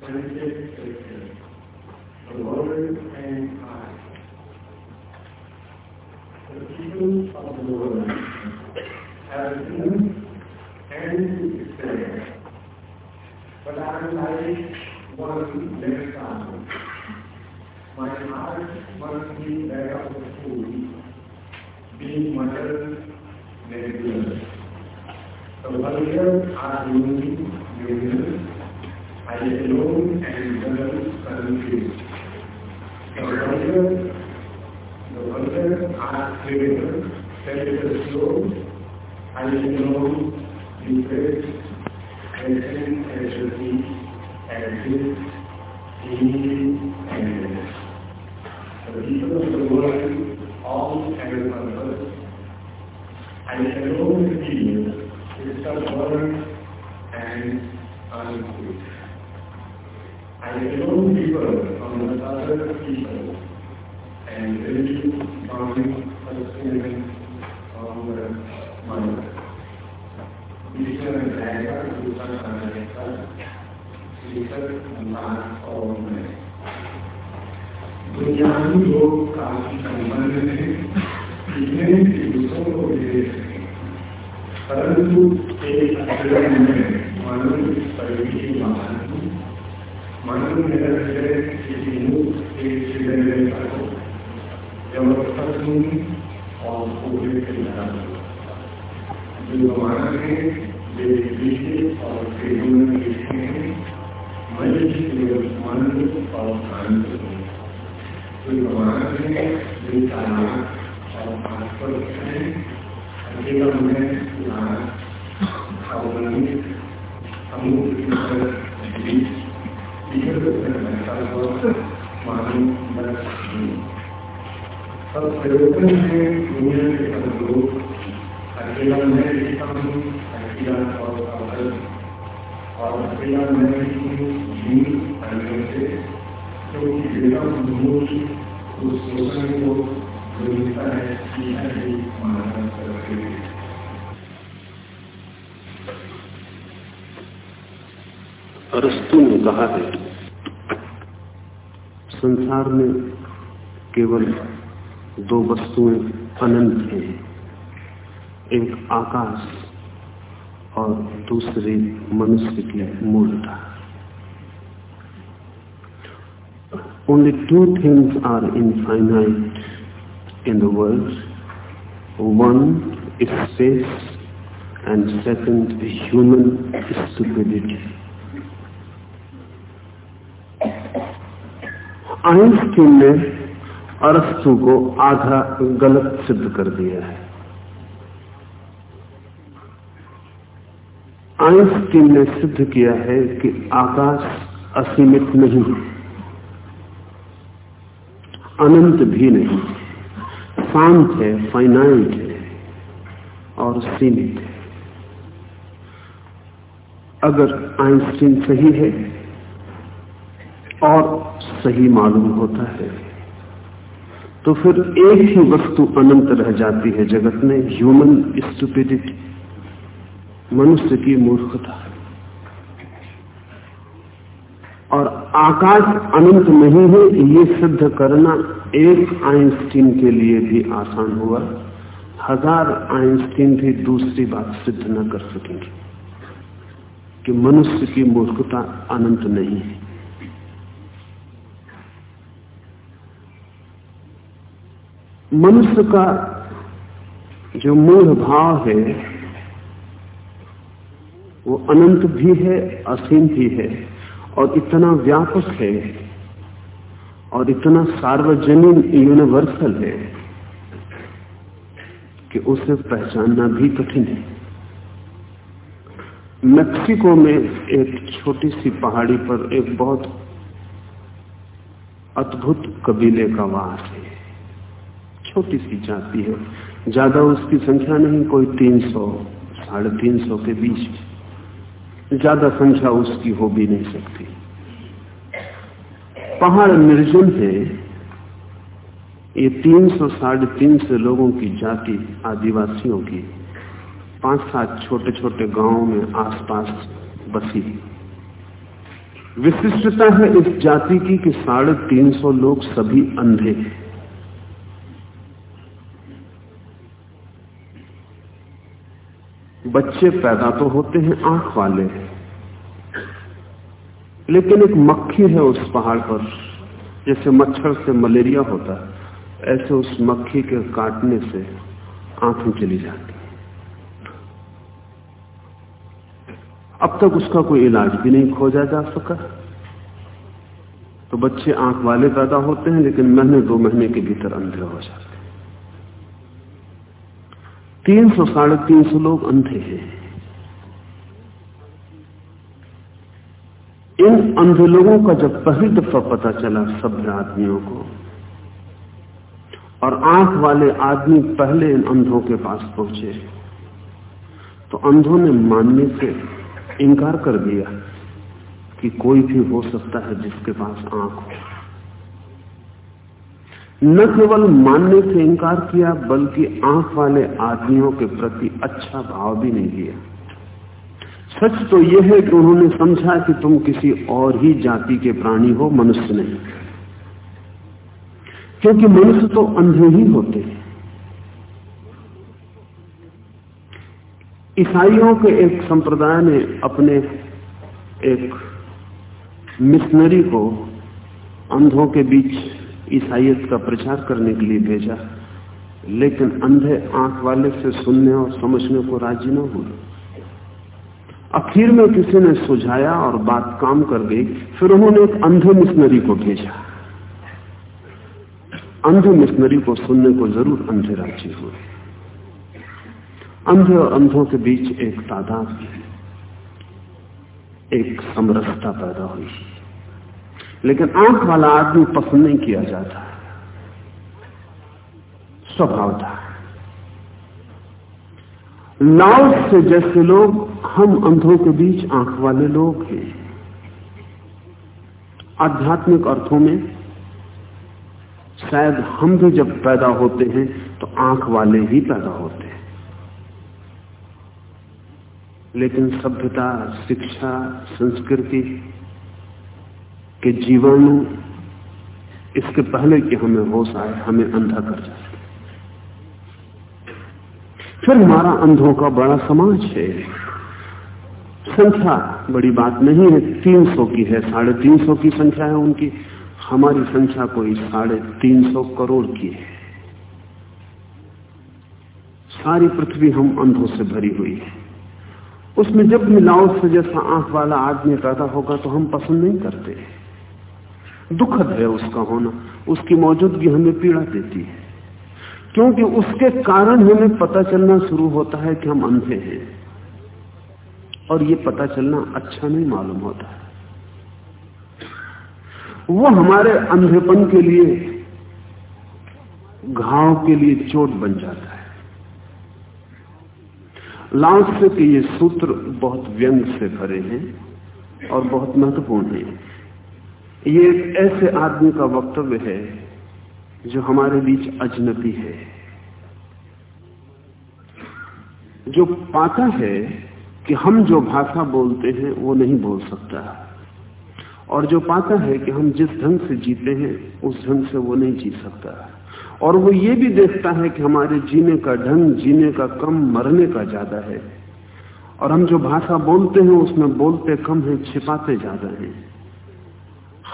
the Word and I. The people of the world have been and despair, but I like one left out. My heart must be that of fool, being muttered nebulous. The vulgar are doing wonders, the wonders are criminal, there is it slow and a know. एक आकाश और दूसरी मनुष्य की मूर्ता Only two things are infinite in the world. One is space and second human stupidity. Einstein ने अरस्तु को आधा गलत सिद्ध कर दिया है आइंस्टीन ने सिद्ध किया है कि आकाश असीमित नहीं अनंत भी नहीं। शांत है फाइनाइट है, और सीमित है। अगर आइंस्टीन सही है, और सही मालूम होता है तो फिर एक ही वस्तु अनंत रह जाती है जगत में ह्यूमन स्टूपिडिटी मनुष्य की मूर्खता और आकाश अनंत नहीं है, ये सिद्ध करना एक आइंस्टीन के लिए भी आसान हुआ। हज़ार आइंस्टीन भी दूसरी बात सिद्ध न कर सकेंगे कि मनुष्य की मूर्खता अनंत नहीं है। मनुष्य का जो मूल भाव है वो अनंत भी है, असीम भी है और इतना व्यापक है और इतना सार्वजनिक यूनिवर्सल है कि उसे पहचानना भी कठिन है। मैक्सिको में एक छोटी सी पहाड़ी पर एक बहुत अद्भुत कबीले का वास है। छोटी सी जाति है। ज़्यादा उसकी संख्या नहीं, कोई तीन सौ, साढ़े तीन सौ के बीच। ज़्यादा संख्या उसकी हो भी नहीं सकती। पहाड़ निर्जन है। ये तीन सौ साढ़े तीन सौ लोगों की जाति आदिवासियों की पाँच सात छोटे छोटे गाँवों में आसपास बसी। विशिष्टता है इस जाति की कि साढ़े तीन सौ लोग सभी अंधे हैं। बच्चे पैदा तो होते हैं आँख वाले, लेकिन एक मक्खी है उस पहाड़ पर, जैसे मच्छर से मलेरिया होता है। ऐसे उस मक्खी के काटने से आँखें चली जाती अब तक उसका कोई इलाज भी नहीं खोजा जा सका। तो बच्चे आँख वाले पैदा होते हैं, लेकिन महीने दो महीने के भीतर अंधे हो जाते हैं। तीन सौ साढ़े तीन सौ लोग अंधे हैं। इन अंधे लोगों का जब पहली दफ़ा पता चला सभ्य आदमियों को, और आँख वाले आदमी पहले इन अंधों के पास पहुँचे तो अंधों ने मानने से इनकार कर दिया कि कोई भी हो सकता है जिसके पास आँख हो। न केवल मानने से इनकार किया, बल्कि आँख वाले आदमियों के प्रति अच्छा भाव भी नहीं दिया सच तो यह है कि उन्होंने समझा कि तुम किसी और ही जाति के प्राणी हो, मनुष्य नहीं। क्योंकि मनुष्य तो अंधे ही होते हैं। ईसाइयों के एक संप्रदाय ने अपने एक मिशनरी को अंधों के बीच ईसाइयत का प्रचार करने के लिए भेजा। लेकिन अंधे आँख वाले से सुनने और समझने को राज़ी न हुए। आखिर में किसी ने सुझाया और बात काम कर गई, फिर उन्होंने एक अंधे मिशनरी को भेजा। अंधे मिशनरी को सुनने को ज़रूर अंधे राज़ी हुए। अंधे और अंधों के बीच एक तादाद, एक समरसता पैदा हुई। लेकिन आँख वाला आदमी पसंद नहीं किया जाता। स्वभाव था। लाओ से जैसे लोग, हम अंधों के बीच आँख वाले लोग हैं। आध्यात्मिक अर्थों में, शायद हम भी जब पैदा होते हैं तो आँख वाले ही पैदा होते हैं। लेकिन सभ्यता, शिक्षा, संस्कृति के जीवाणु इसके पहले कि हमें होश आए, हमें अंधा कर जाते फिर हमारा अंधों का बड़ा समाज है। संख्या बड़ी बात नहीं है, तीन सौ की है, साढ़े तीन सौ की संख्या है उनकी। हमारी संख्या कोई साढ़े तीन सौ करोड़ की है। सारी पृथ्वी हम अंधों से भरी हुई है। उसमें जब मिलाओ से जैसा आँख वाला आदमी पैदा होगा तो हम पसंद नहीं करते। दुखद है उसका होना। उसकी मौजूदगी हमें पीड़ा देती है। क्योंकि उसके कारण हमें पता चलना शुरू होता है कि हम अंधे हैं। और ये पता चलना अच्छा नहीं मालूम होता है। वो हमारे अंधेपन के लिए, घाव के लिए चोट बन जाता है। लाओसे के ये सूत्र बहुत व्यंग से भरे हैं और बहुत महत्वपूर्ण हैं। ये एक ऐसे आदमी का वक्तव्य है जो हमारे बीच अजनबी है। जो पाता है कि हम जो भाषा बोलते हैं, वो नहीं बोल सकता। और जो पाता है कि हम जिस ढंग से जीते हैं, उस ढंग से वो नहीं जी सकता। और वो ये भी देखता है कि हमारे जीने का ढंग, जीने का कम, मरने का ज़्यादा है। और हम जो भाषा बोलते हैं, उसमें बोलते कम है, छिपाते ज़्यादा हैं।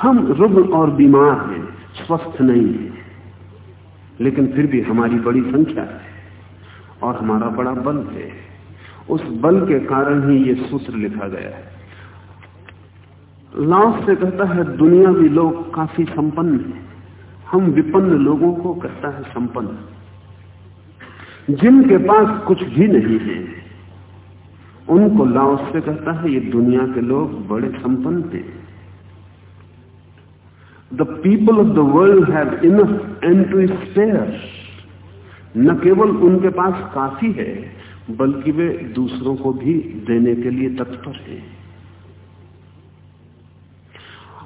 हम रुग्ण और बीमार हैं, स्वस्थ नहीं है, लेकिन फिर भी हमारी बड़ी संख्या है और हमारा बड़ा बल है। उस बल के कारण ही ये सूत्र लिखा गया है। लाओस से कहता है दुनिया भी लोग काफ़ी संपन्न है। हम विपन्न लोगों को कहता है संपन्न। जिनके पास कुछ भी नहीं है, उनको लाओस से कहता है, ये दुनिया के लोग बड़े संपन्न थे the people of the world have enough and to spare न केवल उनके पास काफ़ी है, बल्कि वे दूसरों को भी देने के लिए तत्पर हैं।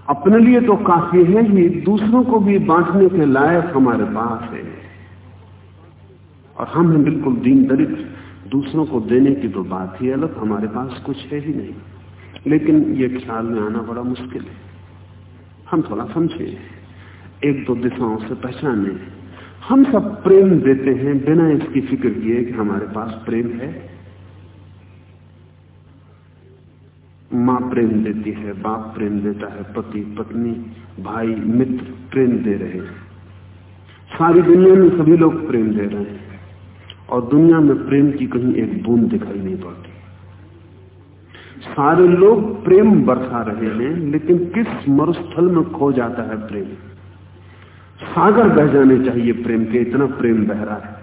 अपने लिए तो काफ़ी है ही, दूसरों को भी बांटने के लायक हमारे पास है। और हम हैं बिल्कुल दीन दरिद्र दूसरों को देने की तो बात ही अलग, हमारे पास कुछ है ही नहीं। लेकिन ये ख्याल में आना बड़ा मुश्किल है। हम थोड़ा समझे। एक दो दिशाओं से पहचाने। हम सब प्रेम देते हैं बिना इसकी फ़िक्र किए कि हमारे पास प्रेम है। माँ प्रेम देती है, बाप प्रेम देता है, पति, पत्नी, भाई, मित्र प्रेम दे रहे हैं। सारी दुनिया में सभी लोग प्रेम दे रहे हैं। और दुनिया में प्रेम की कहीं एक बूंद दिखाई नहीं पड़ती। सारे लोग प्रेम बरसा रहे हैं, लेकिन किस मरुस्थल में खो जाता है प्रेम? सागर बह जाने चाहिए प्रेम के, इतना प्रेम बह रहा है।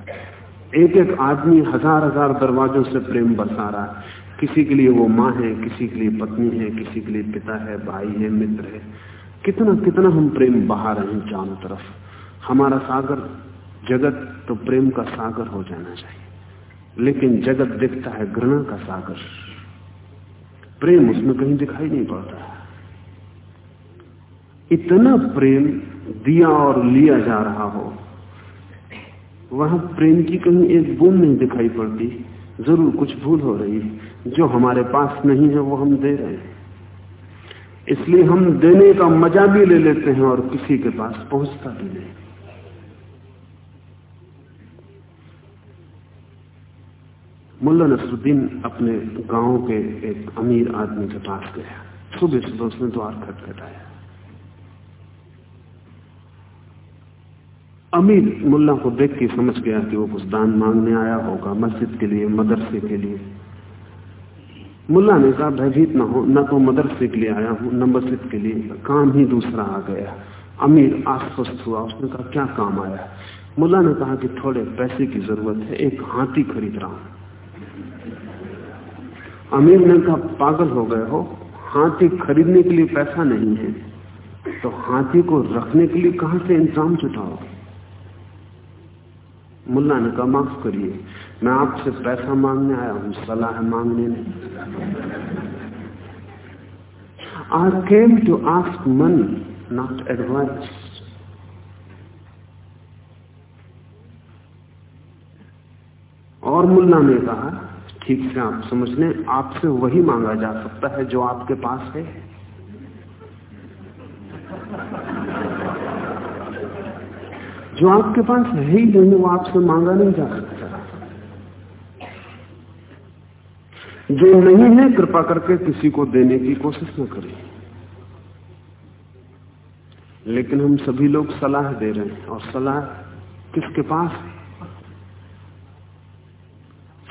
एक एक आदमी हज़ार हज़ार दरवाजों से प्रेम बरसा रहा है। किसी के लिए वो माँ है, किसी के लिए पत्नी है, किसी के लिए पिता है, भाई है, मित्र है। कितना कितना हम प्रेम बहा रहे हैं चारों तरफ़। हमारा सागर, जगत तो प्रेम का सागर हो जाना चाहिए। लेकिन जगत दिखता है घृणा का सागर। प्रेम उसमें कहीं दिखाई नहीं पड़ता। इतना प्रेम दिया और लिया जा रहा हो, वहाँ प्रेम की कहीं एक बूंद नहीं दिखाई पड़ती। ज़रूर कुछ भूल हो रही है। जो हमारे पास नहीं है, वो हम दे रहे हैं। इसलिए हम देने का मज़ा भी ले लेते हैं और किसी के पास पहुँचता भी नहीं। मुल्ला नसरुद्दीन अपने गाँव के एक अमीर आदमी के पास गया। सुबह सुबह उसने द्वार खटखटाया अमीर मुल्ला को देख के समझ गया कि वो कुछ दान मांगने आया होगा, मस्जिद के लिए, मदरसे के लिए। मुल्ला ने कहा भयभीत ना हो, न तो मदरसे के लिए आया हूँ, न मस्जिद के लिए, काम ही दूसरा आ गया। अमीर आश्वस्त हुआ, उसने कहा, क्या काम आया? मुल्ला ने कहा कि थोड़े पैसे की ज़रूरत है, एक हाथी खरीद रहा हूँ। अमीर ने कहा पागल हो गए हो, हाथी खरीदने के लिए पैसा नहीं है तो हाथी को रखने के लिए कहाँ से इंतज़ाम जुटाओगे? मुल्ला ने कहा, माफ़ करिए, मैं आपसे पैसा मांगने आया हूँ, सलाह मांगने नहीं। I came to ask money not advice और मुल्ला ने कहा ठीक से आप समझ लें, आपसे वही मांगा जा सकता है जो आपके पास है। जो आपके पास है ही नहीं वो आपसे मांगा नहीं जा सकता। जो नहीं है, कृपा करके किसी को देने की कोशिश न करें। लेकिन हम सभी लोग सलाह दे रहे हैं, और सलाह किसके पास है?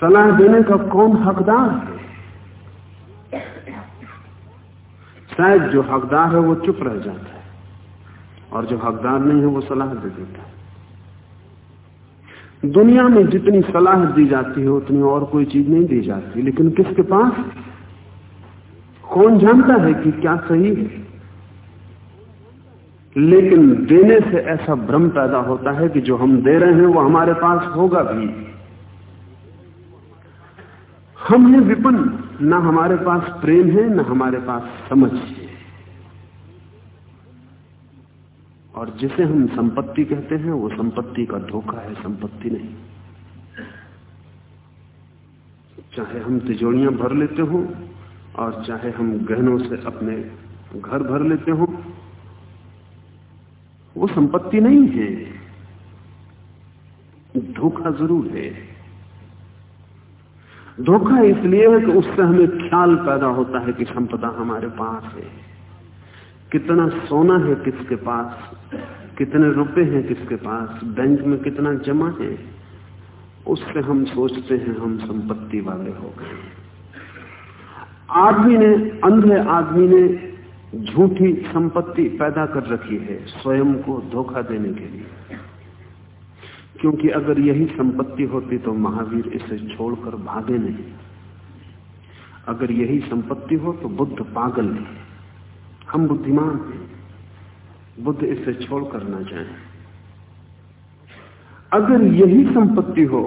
सलाह देने का कौन हकदार है? शायद जो हकदार है वो चुप रह जाता है और जो हकदार नहीं है वो सलाह दे देता है। दुनिया में जितनी सलाह दी जाती है, उतनी और कोई चीज़ नहीं दी जाती। लेकिन किसके पास? कौन जानता है कि क्या सही है? लेकिन देने से ऐसा भ्रम पैदा होता है कि जो हम दे रहे हैं वो हमारे पास होगा भी। हम हैं विपन्न। ना हमारे पास प्रेम है, ना हमारे पास समझ है। और जिसे हम संपत्ति कहते हैं, वो संपत्ति का धोखा है, संपत्ति नहीं। चाहे हम तिजोड़ियाँ भर लेते हो, और चाहे हम गहनों से अपने घर भर लेते हो, वो संपत्ति नहीं है। धोखा ज़रूर है। धोखा इसलिए है कि उससे हमें ख्याल पैदा होता है कि संपदा हमारे पास है। कितना सोना है किसके पास? कितने रुपए हैं किसके पास? बैंक में कितना जमा है? उससे हम सोचते हैं हम संपत्ति वाले हो गए आदमी ने, अंधे आदमी ने झूठी संपत्ति पैदा कर रखी है स्वयं को धोखा देने के लिए। क्योंकि अगर यही संपत्ति होती तो महावीर इसे छोड़कर भागे नहीं। अगर यही संपत्ति हो तो बुद्ध पागल है। हम बुद्धिमान हैं। बुद्ध इसे छोड़कर ना जाए। अगर यही संपत्ति हो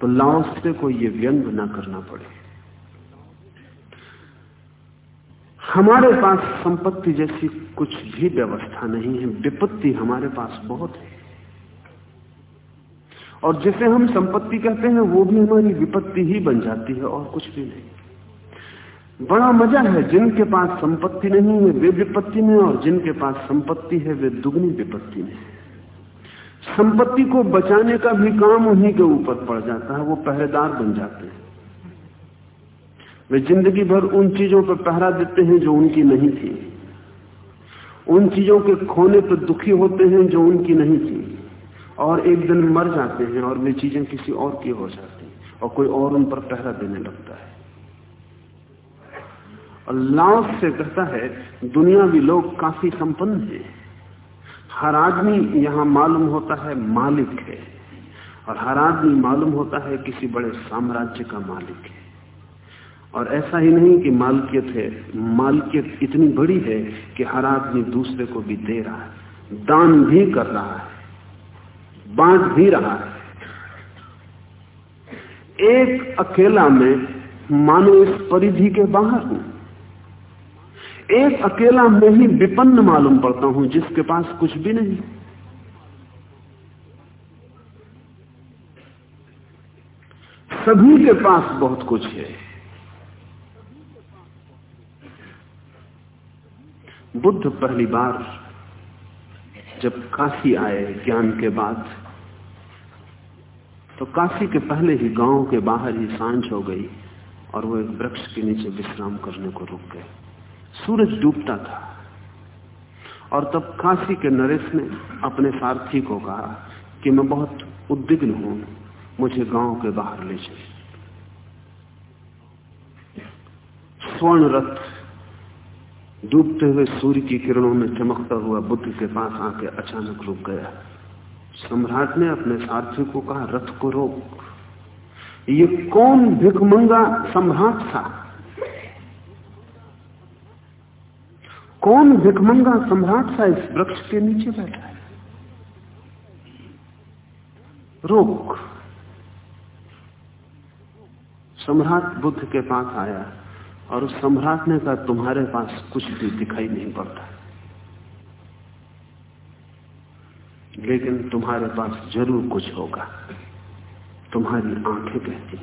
तो लाओस को यह व्यंग ना करना पड़े। हमारे पास संपत्ति जैसी कुछ भी व्यवस्था नहीं है। विपत्ति हमारे पास बहुत है। और जिसे हम संपत्ति कहते हैं, वो भी हमारी विपत्ति ही बन जाती है और कुछ भी नहीं। बड़ा मज़ा है, जिनके पास संपत्ति नहीं है, वे विपत्ति में और जिनके पास संपत्ति है, वे दुगनी विपत्ति में संपत्ति को बचाने का भी काम उन्हीं के ऊपर पड़ जाता है, वो पहरेदार बन जाते हैं। वे ज़िंदगी भर उन चीज़ों पर पहरा देते हैं जो उनकी नहीं थी। उन चीज़ों के खोने पर दुखी होते हैं जो उनकी नहीं थी। और एक दिन मर जाते हैं और वे चीज़ें किसी और की हो जाती और कोई और उन पर पहरा देने लगता है। लाओस से कहता है दुनिया दुनियावी लोग काफ़ी संपन्न हैं। हर आदमी यहाँ मालूम होता है मालिक है। और हर आदमी मालूम होता है किसी बड़े साम्राज्य का मालिक है। और ऐसा ही नहीं कि मालकियत है, मालकियत इतनी बड़ी है कि हर आदमी दूसरे को भी दे रहा है, दान भी कर रहा है। बांट भी रहा है। एक अकेला में, मानो इस परिधि के बाहर हूँ। एक अकेला में ही विपन्न मालूम पड़ता हूँ, जिसके पास कुछ भी नहीं। सभी के पास बहुत कुछ है। बुद्ध पहली बार जब काशी आए ज्ञान के बाद तो काशी के पहले ही गाँव के बाहर ही साँझ हो गई और वो एक वृक्ष के नीचे विश्राम करने को रुक गए। सूरज डूबता था। और तब काशी के नरेश ने अपने सारथी को कहा कि मैं बहुत उद्विग्न हूँ, मुझे गाँव के बाहर ले चले स्वर्ण रथ डूबते हुए सूर्य की किरणों में चमकता हुआ बुद्ध के पास आके अचानक रुक गया। सम्राट ने अपने सारथी को कहा, रथ को रोक। ये कौन भिकमंगा सम्राट था? कौन भिकमंगा सम्राट था इस वृक्ष के नीचे बैठा है? रोक। सम्राट बुद्ध के पास आया और उस सम्राट ने कहा, तुम्हारे पास कुछ भी दिखाई नहीं पड़ता। लेकिन तुम्हारे पास ज़रूर कुछ होगा। तुम्हारी आँखें कहती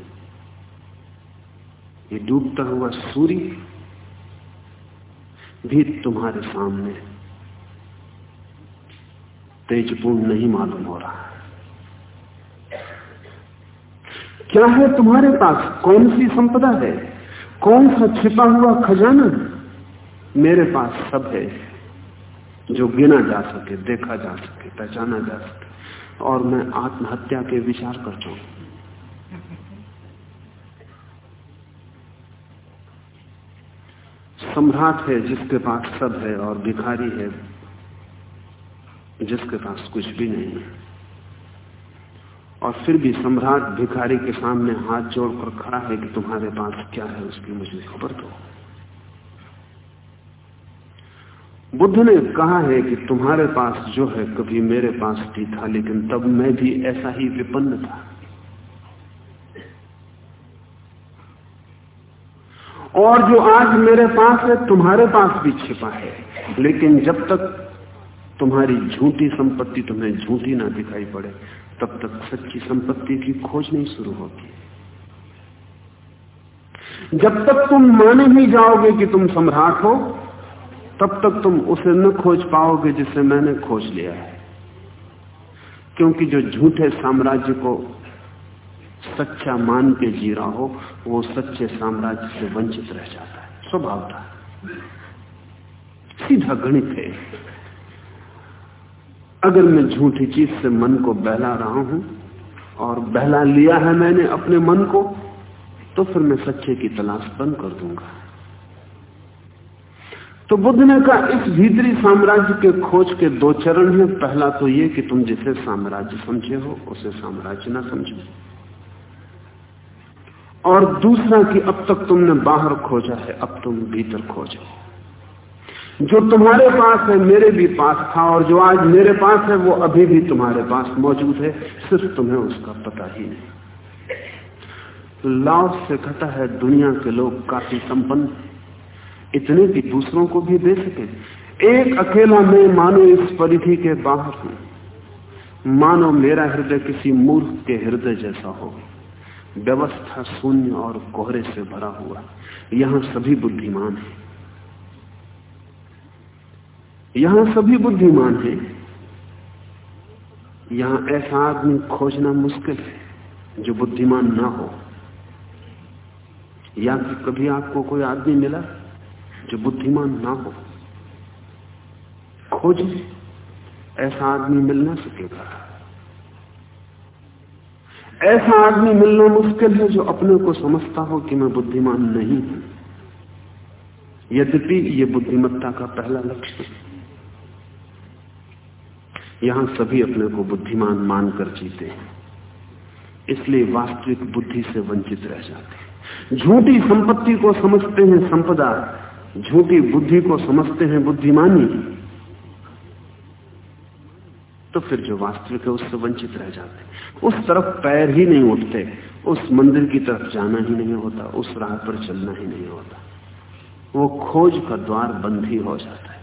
ये डूबता हुआ सूर्य भी तुम्हारे सामने तेजपूर्ण नहीं मालूम हो रहा। क्या है तुम्हारे पास? कौन सी संपदा है? कौन सा छिपा हुआ खजाना? मेरे पास सब है। जो गिना जा सके, देखा जा सके, पहचाना जा सके। और मैं आत्महत्या के विचार करता हूँ। सम्राट है जिसके पास सब है और भिखारी है, जिसके पास कुछ भी नहीं है। और फिर भी सम्राट भिखारी के सामने हाथ जोड़कर खड़ा है कि तुम्हारे पास क्या है, उसकी मुझे खबर दो। बुद्ध ने कहा है कि तुम्हारे पास जो है कभी मेरे पास भी था, लेकिन तब मैं भी ऐसा ही विपन्न था। और जो आज मेरे पास है, तुम्हारे पास भी छिपा है। लेकिन जब तक तुम्हारी झूठी संपत्ति तुम्हें झूठी ना दिखाई पड़े, तब तक सच्ची संपत्ति की खोज नहीं शुरू होगी जब तक तुम माने ही जाओगे कि तुम सम्राट हो तब तक तुम उसे न खोज पाओगे जिसे मैंने खोज लिया है। क्योंकि जो झूठे साम्राज्य को सच्चा मान के जी रहा हो, वो सच्चे साम्राज्य से वंचित रह जाता है। स्वभाव था। सीधा गणित है। अगर मैं झूठी चीज़ से मन को बहला रहा हूँ और बहला लिया है मैंने अपने मन को तो फिर मैं सच्चे की तलाश बंद कर दूँगा। तो बुद्ध ने कहा, इस भीतरी साम्राज्य के खोज के दो चरण हैं। पहला तो ये कि तुम जिसे साम्राज्य समझे हो, उसे साम्राज्य ना समझो। और दूसरा कि अब तक तुमने बाहर खोजा है, अब तुम भीतर खोजो। जो तुम्हारे पास है, मेरे भी पास था, और जो आज मेरे पास है, वो अभी भी तुम्हारे पास मौजूद है। सिर्फ़ तुम्हें उसका पता ही नहीं। लाभ से कहता है दुनिया के लोग काफ़ी संपन्न। इतने कि दूसरों को भी दे सके। एक अकेला मैं मानो इस परिधि के बाहर हूँ। मानो मेरा हृदय किसी मूर्ख के हृदय जैसा हो व्यवस्था शून्य और कोहरे से भरा हुआ। यहाँ सभी बुद्धिमान है। यहाँ सभी बुद्धिमान है। यहाँ ऐसा आदमी खोजना मुश्किल है, जो बुद्धिमान ना हो। या कभी आपको कोई आदमी मिला? जो बुद्धिमान ना हो, खोज ऐसा आदमी मिल ना सकेगा ऐसा आदमी मिलना मुश्किल है जो अपने को समझता हो कि मैं बुद्धिमान नहीं हूँ। यद्यपि ये बुद्धिमत्ता का पहला लक्ष्य है। यहाँ सभी अपने को बुद्धिमान मानकर जीते हैं। इसलिए वास्तविक बुद्धि से वंचित रह जाते हैं। झूठी संपत्ति को समझते हैं संपदा। झूठी बुद्धि को समझते हैं बुद्धिमानी तो फिर जो वास्तविक है उससे वंचित रह जाते उस तरफ़ पैर ही नहीं उठते, उस मंदिर की तरफ़ जाना ही नहीं होता, उस राह पर चलना ही नहीं होता। वो खोज का द्वार बंद ही हो जाता है।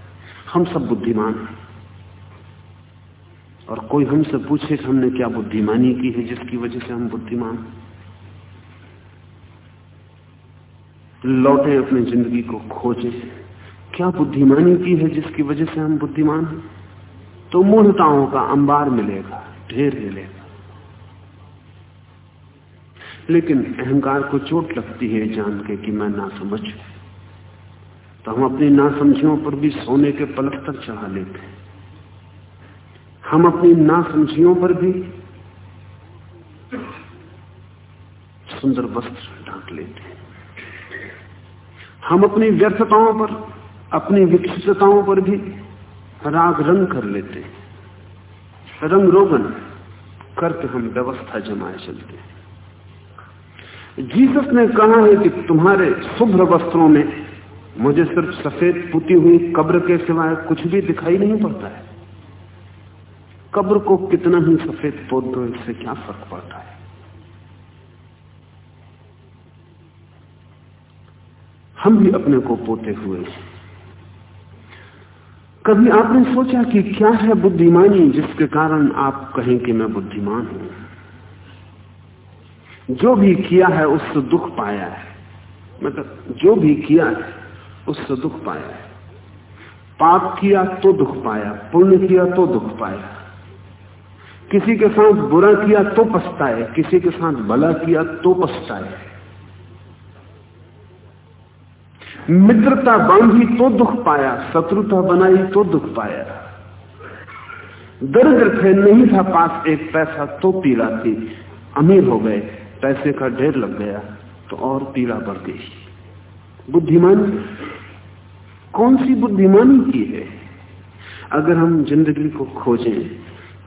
हम सब बुद्धिमान हैं। और कोई हमसे पूछे कि हमने क्या बुद्धिमानी की है जिसकी वजह से हम बुद्धिमान लौटे अपनी ज़िंदगी को खोजे। क्या बुद्धिमानी की है जिसकी वजह से हम बुद्धिमान हैं? तो मूर्ताओं का अंबार मिलेगा, ढेर मिलेगा। लेकिन अहंकार को चोट लगती है जान के कि मैं ना समझ तो हम अपनी नासमझियों पर भी सोने के पलक तक चढ़ा लेते हैं। हम अपनी नासमझियों पर भी सुंदर वस्त्र ढांक लेते हैं। हम अपनी व्यर्थताओं पर, अपनी विकसितताओं पर भी राग रंग कर लेते हैं। रंग रोगन करके हम व्यवस्था जमाए चलते हैं। जीसस ने कहा है कि तुम्हारे शुभ्र वस्त्रों में मुझे सिर्फ़ सफ़ेद पुती हुई कब्र के सिवाय कुछ भी दिखाई नहीं पड़ता है। कब्र को कितना ही सफ़ेद पोत दो इससे क्या फ़र्क पड़ता है? हम भी अपने को पोते हुए। हैं कभी आपने सोचा कि क्या है बुद्धिमानी जिसके कारण आप कहें कि मैं बुद्धिमान हूँ? जो भी किया है उससे दुख पाया है। मतलब जो भी किया है उससे दुख पाया है। पाप किया तो दुख पाया, पुण्य किया तो दुख पाया। किसी के साथ बुरा किया तो पछताए, किसी के साथ भला किया तो पछताए। मित्रता बांधी तो दुख पाया, शत्रुता बनाई तो दुख पाया। दरिद्र थे नहीं था पास एक पैसा तो पीड़ा थी। अमीर हो गए, पैसे का ढेर लग गया तो और पीड़ा बढ़ गई। बुद्धिमान, कौन सी बुद्धिमानी की है? अगर हम ज़िंदगी को खोजें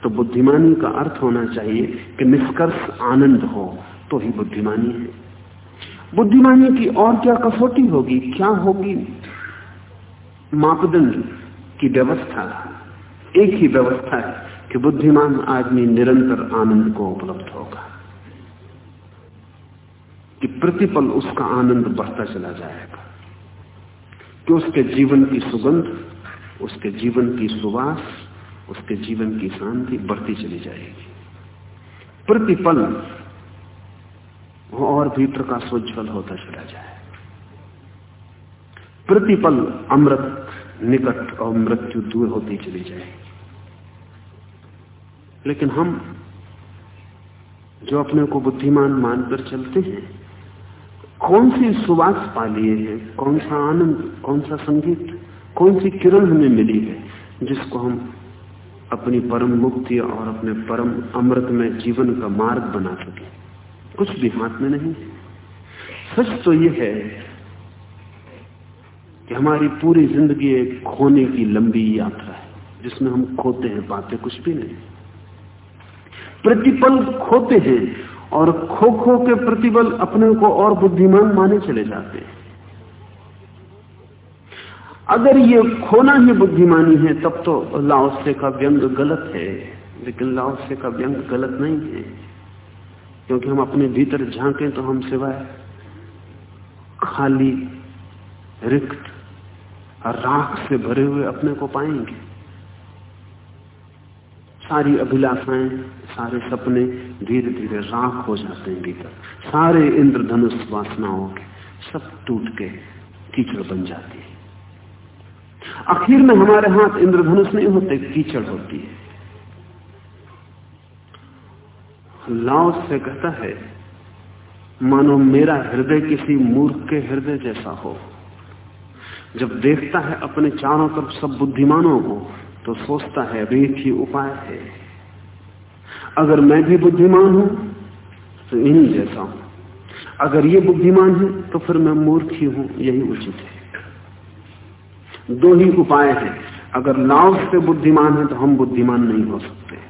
तो बुद्धिमानी का अर्थ होना चाहिए कि निष्कर्ष आनंद हो तो ही बुद्धिमानी है। बुद्धिमानी की और क्या कसौटी होगी? क्या होगी? मापदंड की व्यवस्था। एक ही व्यवस्था है कि बुद्धिमान आदमी निरंतर आनंद को उपलब्ध होगा। कि प्रतिपल उसका आनंद बढ़ता चला जाएगा। कि उसके जीवन की सुगंध, उसके जीवन की सुवास, उसके जीवन की शांति बढ़ती चली जाएगी। प्रतिपल वो और भी प्रकाशोज्वल होता चला जाए। प्रतिपल अमृत निकट और मृत्यु दूर होती चली जाएगी लेकिन हम जो अपने को बुद्धिमान मानकर चलते हैं, कौन सी सुवास पा लिए हैं? कौन सा आनंद, कौन सा संगीत, कौन सी किरण हमें मिली है जिसको हम अपनी परम मुक्ति और अपने परम अमृत में जीवन का मार्ग बना सके? कुछ भी हाथ में नहीं। सच तो यह है कि हमारी पूरी ज़िंदगी एक खोने की लंबी यात्रा है, जिसमें हम खोते हैं पाते कुछ भी नहीं। प्रतिपल खोते हैं और खो खो के प्रतिबल अपने को और बुद्धिमान माने चले जाते हैं। अगर ये खोना ही बुद्धिमानी है, तब तो लाओसे का व्यंग गलत है, लेकिन लाओसे का व्यंग गलत नहीं है। क्योंकि हम अपने भीतर झांकें तो हम सिवाय खाली, रिक्त राख से भरे हुए अपने को पाएँगे। सारी अभिलाषाएँ, सारे सपने धीरे धीरे राख हो जाते हैं भीतर। सारे इंद्रधनुष वासनाओं के सब टूट के कीचड़ बन जाती है। आखिर में हमारे हाथ इंद्रधनुष नहीं होते, कीचड़ होती है। लाओ से कहता है, मानो मेरा हृदय किसी मूर्ख के हृदय जैसा हो। जब देखता है अपने चारों तरफ़ सब बुद्धिमानों को तो सोचता है अब एक ही उपाय है। अगर मैं भी बुद्धिमान हूँ तो इन्हीं जैसा हूँ। अगर ये बुद्धिमान है तो फिर मैं मूर्ख ही हूँ, यही उचित है। दो ही उपाय हैं। अगर लाओ से बुद्धिमान है तो हम बुद्धिमान नहीं हो सकते।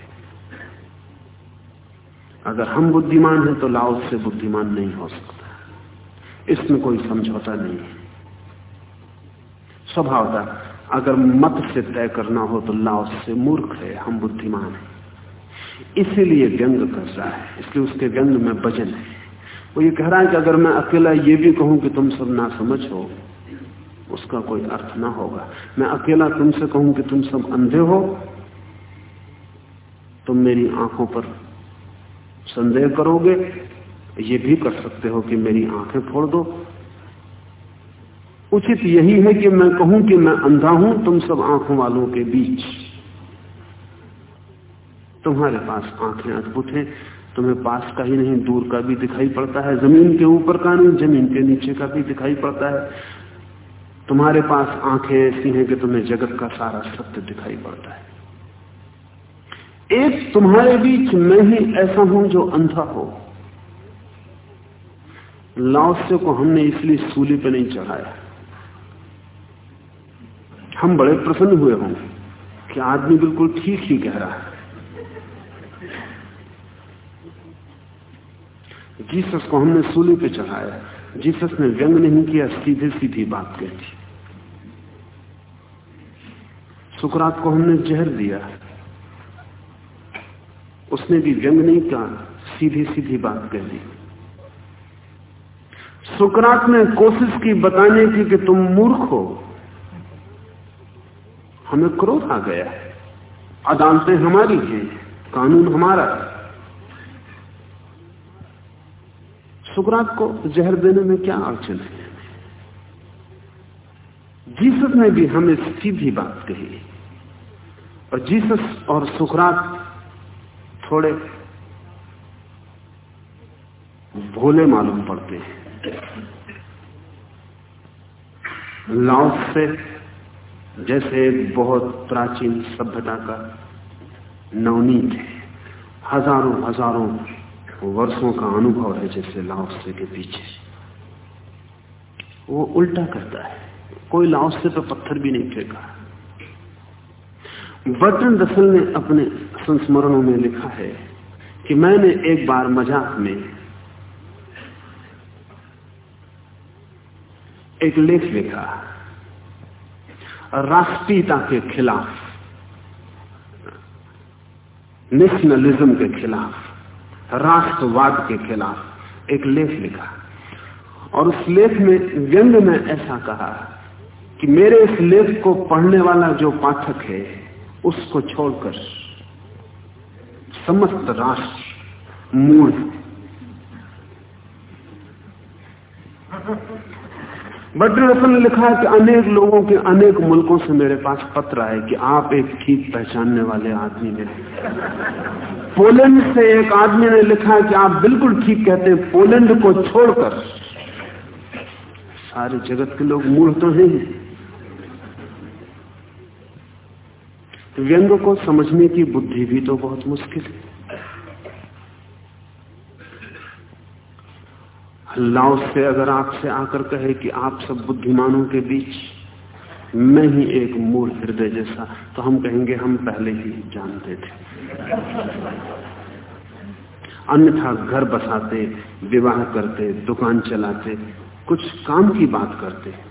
अगर हम बुद्धिमान हैं तो लाओ से बुद्धिमान नहीं हो सकता। इसमें कोई समझौता नहीं है। स्वभावता, अगर मत से तय करना हो तो लाओ से मूर्ख है, हम बुद्धिमान हैं। इसीलिए व्यंग कर रहा है, इसलिए उसके व्यंग में वज़न है। वो ये कह रहा है कि अगर मैं अकेला ये भी कहूँ कि तुम सब ना समझ हो, उसका कोई अर्थ ना होगा। मैं अकेला तुमसे कहूँ कि तुम सब अंधे हो तुम मेरी आँखों पर संदेह करोगे, ये भी कर सकते हो कि मेरी आँखें फोड़ दो। उचित यही है कि मैं कहूँ कि मैं अंधा हूँ, तुम सब आँखों वालों के बीच। तुम्हारे पास आँखें अद्भुत हैं, तुम्हें पास का ही नहीं, दूर का भी दिखाई पड़ता है, ज़मीन के ऊपर का नहीं, ज़मीन के नीचे का भी दिखाई पड़ता है। तुम्हारे पास आँखें ऐसी हैं कि तुम्हें जगत का सारा सत्य दिखाई पड़ता है। एक तुम्हारे बीच मैं ही ऐसा हूँ जो अंधा हो। लाओस्य को हमने इसलिए सूली पे नहीं चढ़ाया। हम बड़े प्रसन्न हुए होंगे कि आदमी बिल्कुल ठीक ही कह रहा है। जीसस को हमने सूली पे चढ़ाया। जीसस ने व्यंग नहीं किया, सीधे सीधी बात कही थी। सुकरात को हमने जहर दिया। उसने भी व्यंग नहीं कहा सीधी सीधी बात कह दी। सुकरात ने कोशिश की बताने की कि तुम मूर्ख हो। हमें क्रोध आ गया। अदालतें हमारी हैं, कानून हमारा है। सुकरात को जहर देने में क्या अड़चन है? जीसस ने भी हमें सीधी बात कही। और जीसस और सुकरात थोड़े भोले मालूम पड़ते हैं। लाओस से जैसे एक बहुत प्राचीन सभ्यता का नवनीत है, हज़ारों हज़ारों वर्षों का अनुभव है जैसे लाओसे के पीछे। वो उल्टा करता है। कोई लाओसे पे पत्थर भी नहीं फेंका। बर्टन दसल ने अपने संस्मरणों में लिखा है कि मैंने एक बार मज़ाक में एक लेख लिखा। राष्ट्रीयता के खिलाफ नेशनलिज्म के खिलाफ, राष्ट्रवाद के खिलाफ एक लेख लिखा। और उस लेख में व्यंग में ऐसा कहा कि मेरे इस लेख को पढ़ने वाला जो पाठक है, उसको छोड़कर समस्त राष्ट्र मूल बद्र ने लिखा है कि अनेक लोगों के अनेक मुल्कों से मेरे पास पत्र आए कि आप एक ठीक पहचानने वाले आदमी मिले पोलैंड से एक आदमी ने लिखा है कि आप बिल्कुल ठीक कहते हैं, पोलैंड को छोड़कर सारे जगत के लोग मूल तो हैं। व्यंग को समझने की बुद्धि भी तो बहुत मुश्किल है। लाओ से अगर आपसे आकर कहे कि आप सब बुद्धिमानों के बीच मैं ही एक मूल हृदय जैसा तो हम कहेंगे, हम पहले ही जानते थे। अन्यथा घर बसाते, विवाह करते, दुकान चलाते, कुछ काम की बात करते।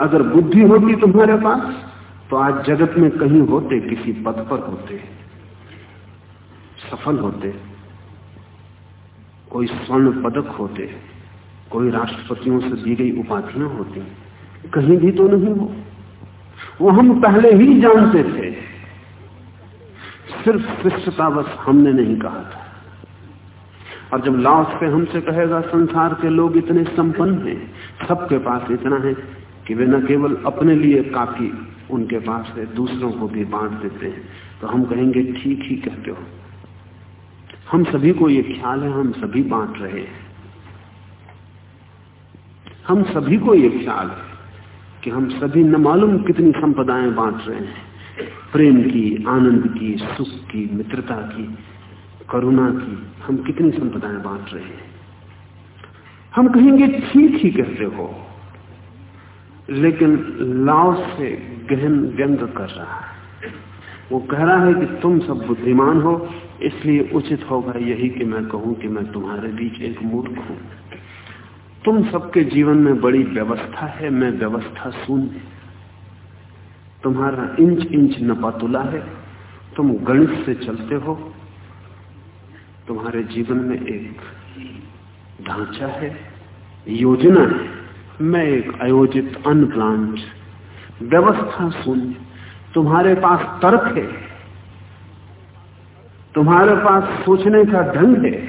अगर बुद्धि होती तुम्हारे पास तो आज जगत में कहीं होते, किसी पद पर होते, सफल होते, कोई स्वर्ण पदक होते, कोई राष्ट्रपतियों से दी गई उपाधियाँ होती, कहीं भी तो नहीं हो। वो हम पहले ही जानते थे। सिर्फ़ शिष्टता बस हमने नहीं कहा था। और जब लाओस पे हमसे कहेगा, संसार के लोग इतने संपन्न हैं, सबके पास इतना है कि वे न केवल अपने लिए काफ़ी उनके पास है, दूसरों को भी बांट देते हैं। तो हम कहेंगे, ठीक ही कहते हो। हम सभी को ये ख्याल है, हम सभी बांट रहे हैं। हम सभी को ये ख्याल है कि हम सभी न मालूम कितनी संपदाएँ बांट रहे हैं। प्रेम की, आनंद की, सुख की, मित्रता की, करुणा की, हम कितनी संपदाएँ बांट रहे हैं। हम कहेंगे, ठीक ही कहते हो। लेकिन लाव से गहन व्यंग कर रहा है। वो कह रहा है कि तुम सब बुद्धिमान हो, इसलिए उचित होगा यही कि मैं कहूँ कि मैं तुम्हारे बीच एक मूर्ख हूँ। तुम सबके जीवन में बड़ी व्यवस्था है, मैं व्यवस्था शून्य तुम्हारा इंच इंच नपातुला है, तुम गणित से चलते हो, तुम्हारे जीवन में एक ढांचा है, योजना है। मैं एक आयोजित अनप्लांट व्यवस्था शून्य तुम्हारे पास तर्क है। तुम्हारे पास सोचने का ढंग है।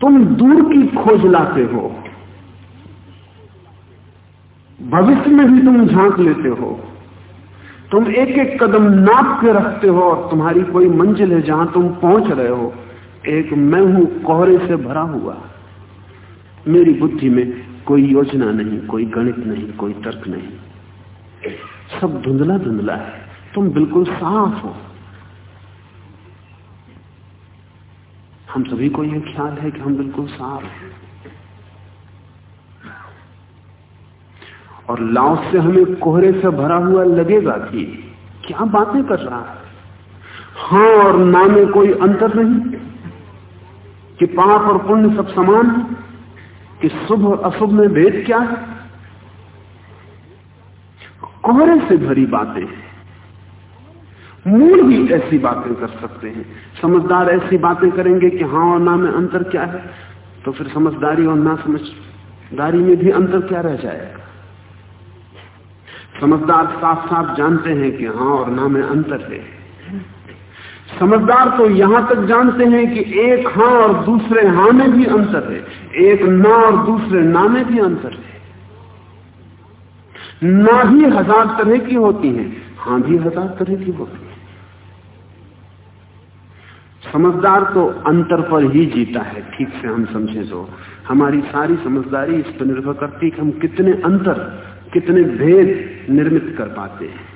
तुम दूर की खोज लाते हो। भविष्य में भी तुम झाँक लेते हो। तुम एक एक कदम नाप के रखते हो और तुम्हारी कोई मंजिल है जहाँ तुम पहुँच रहे हो। एक मैं हूँ, कोहरे से भरा हुआ। मेरी बुद्धि में कोई योजना नहीं, कोई गणित नहीं, कोई तर्क नहीं। सब धुंधला धुंधला है। तुम बिल्कुल साफ़ हो। हम सभी को यह ख्याल है कि हम बिल्कुल साफ़ हैं। और लाव से हमें कोहरे से भरा हुआ लगेगा कि क्या बातें कर रहा है। हाँ और ना में कोई अंतर नहीं कि पाप और पुण्य सब समान है। कि शुभ और अशुभ में भेद क्या है? कोहरे से भरी बातें मूल भी ऐसी बातें कर सकते हैं। समझदार ऐसी बातें करेंगे कि हाँ और ना में अंतर क्या है? तो फिर समझदारी और ना समझदारी में भी अंतर क्या रह जाएगा? समझदार साफ़ साफ़ जानते हैं कि हाँ और ना में अंतर है। समझदार तो यहाँ तक जानते हैं कि एक हाँ और दूसरे हाँ में भी अंतर है। एक ना और दूसरे ना में भी अंतर है। ना ही हज़ार तरह की होती हैं हाँ भी हज़ार तरह की होती है। समझदार तो अंतर पर ही जीता है, ठीक से हम समझे तो। हमारी सारी समझदारी इस पर निर्भर करती है कि हम कितने अंतर, कितने भेद निर्मित कर पाते हैं।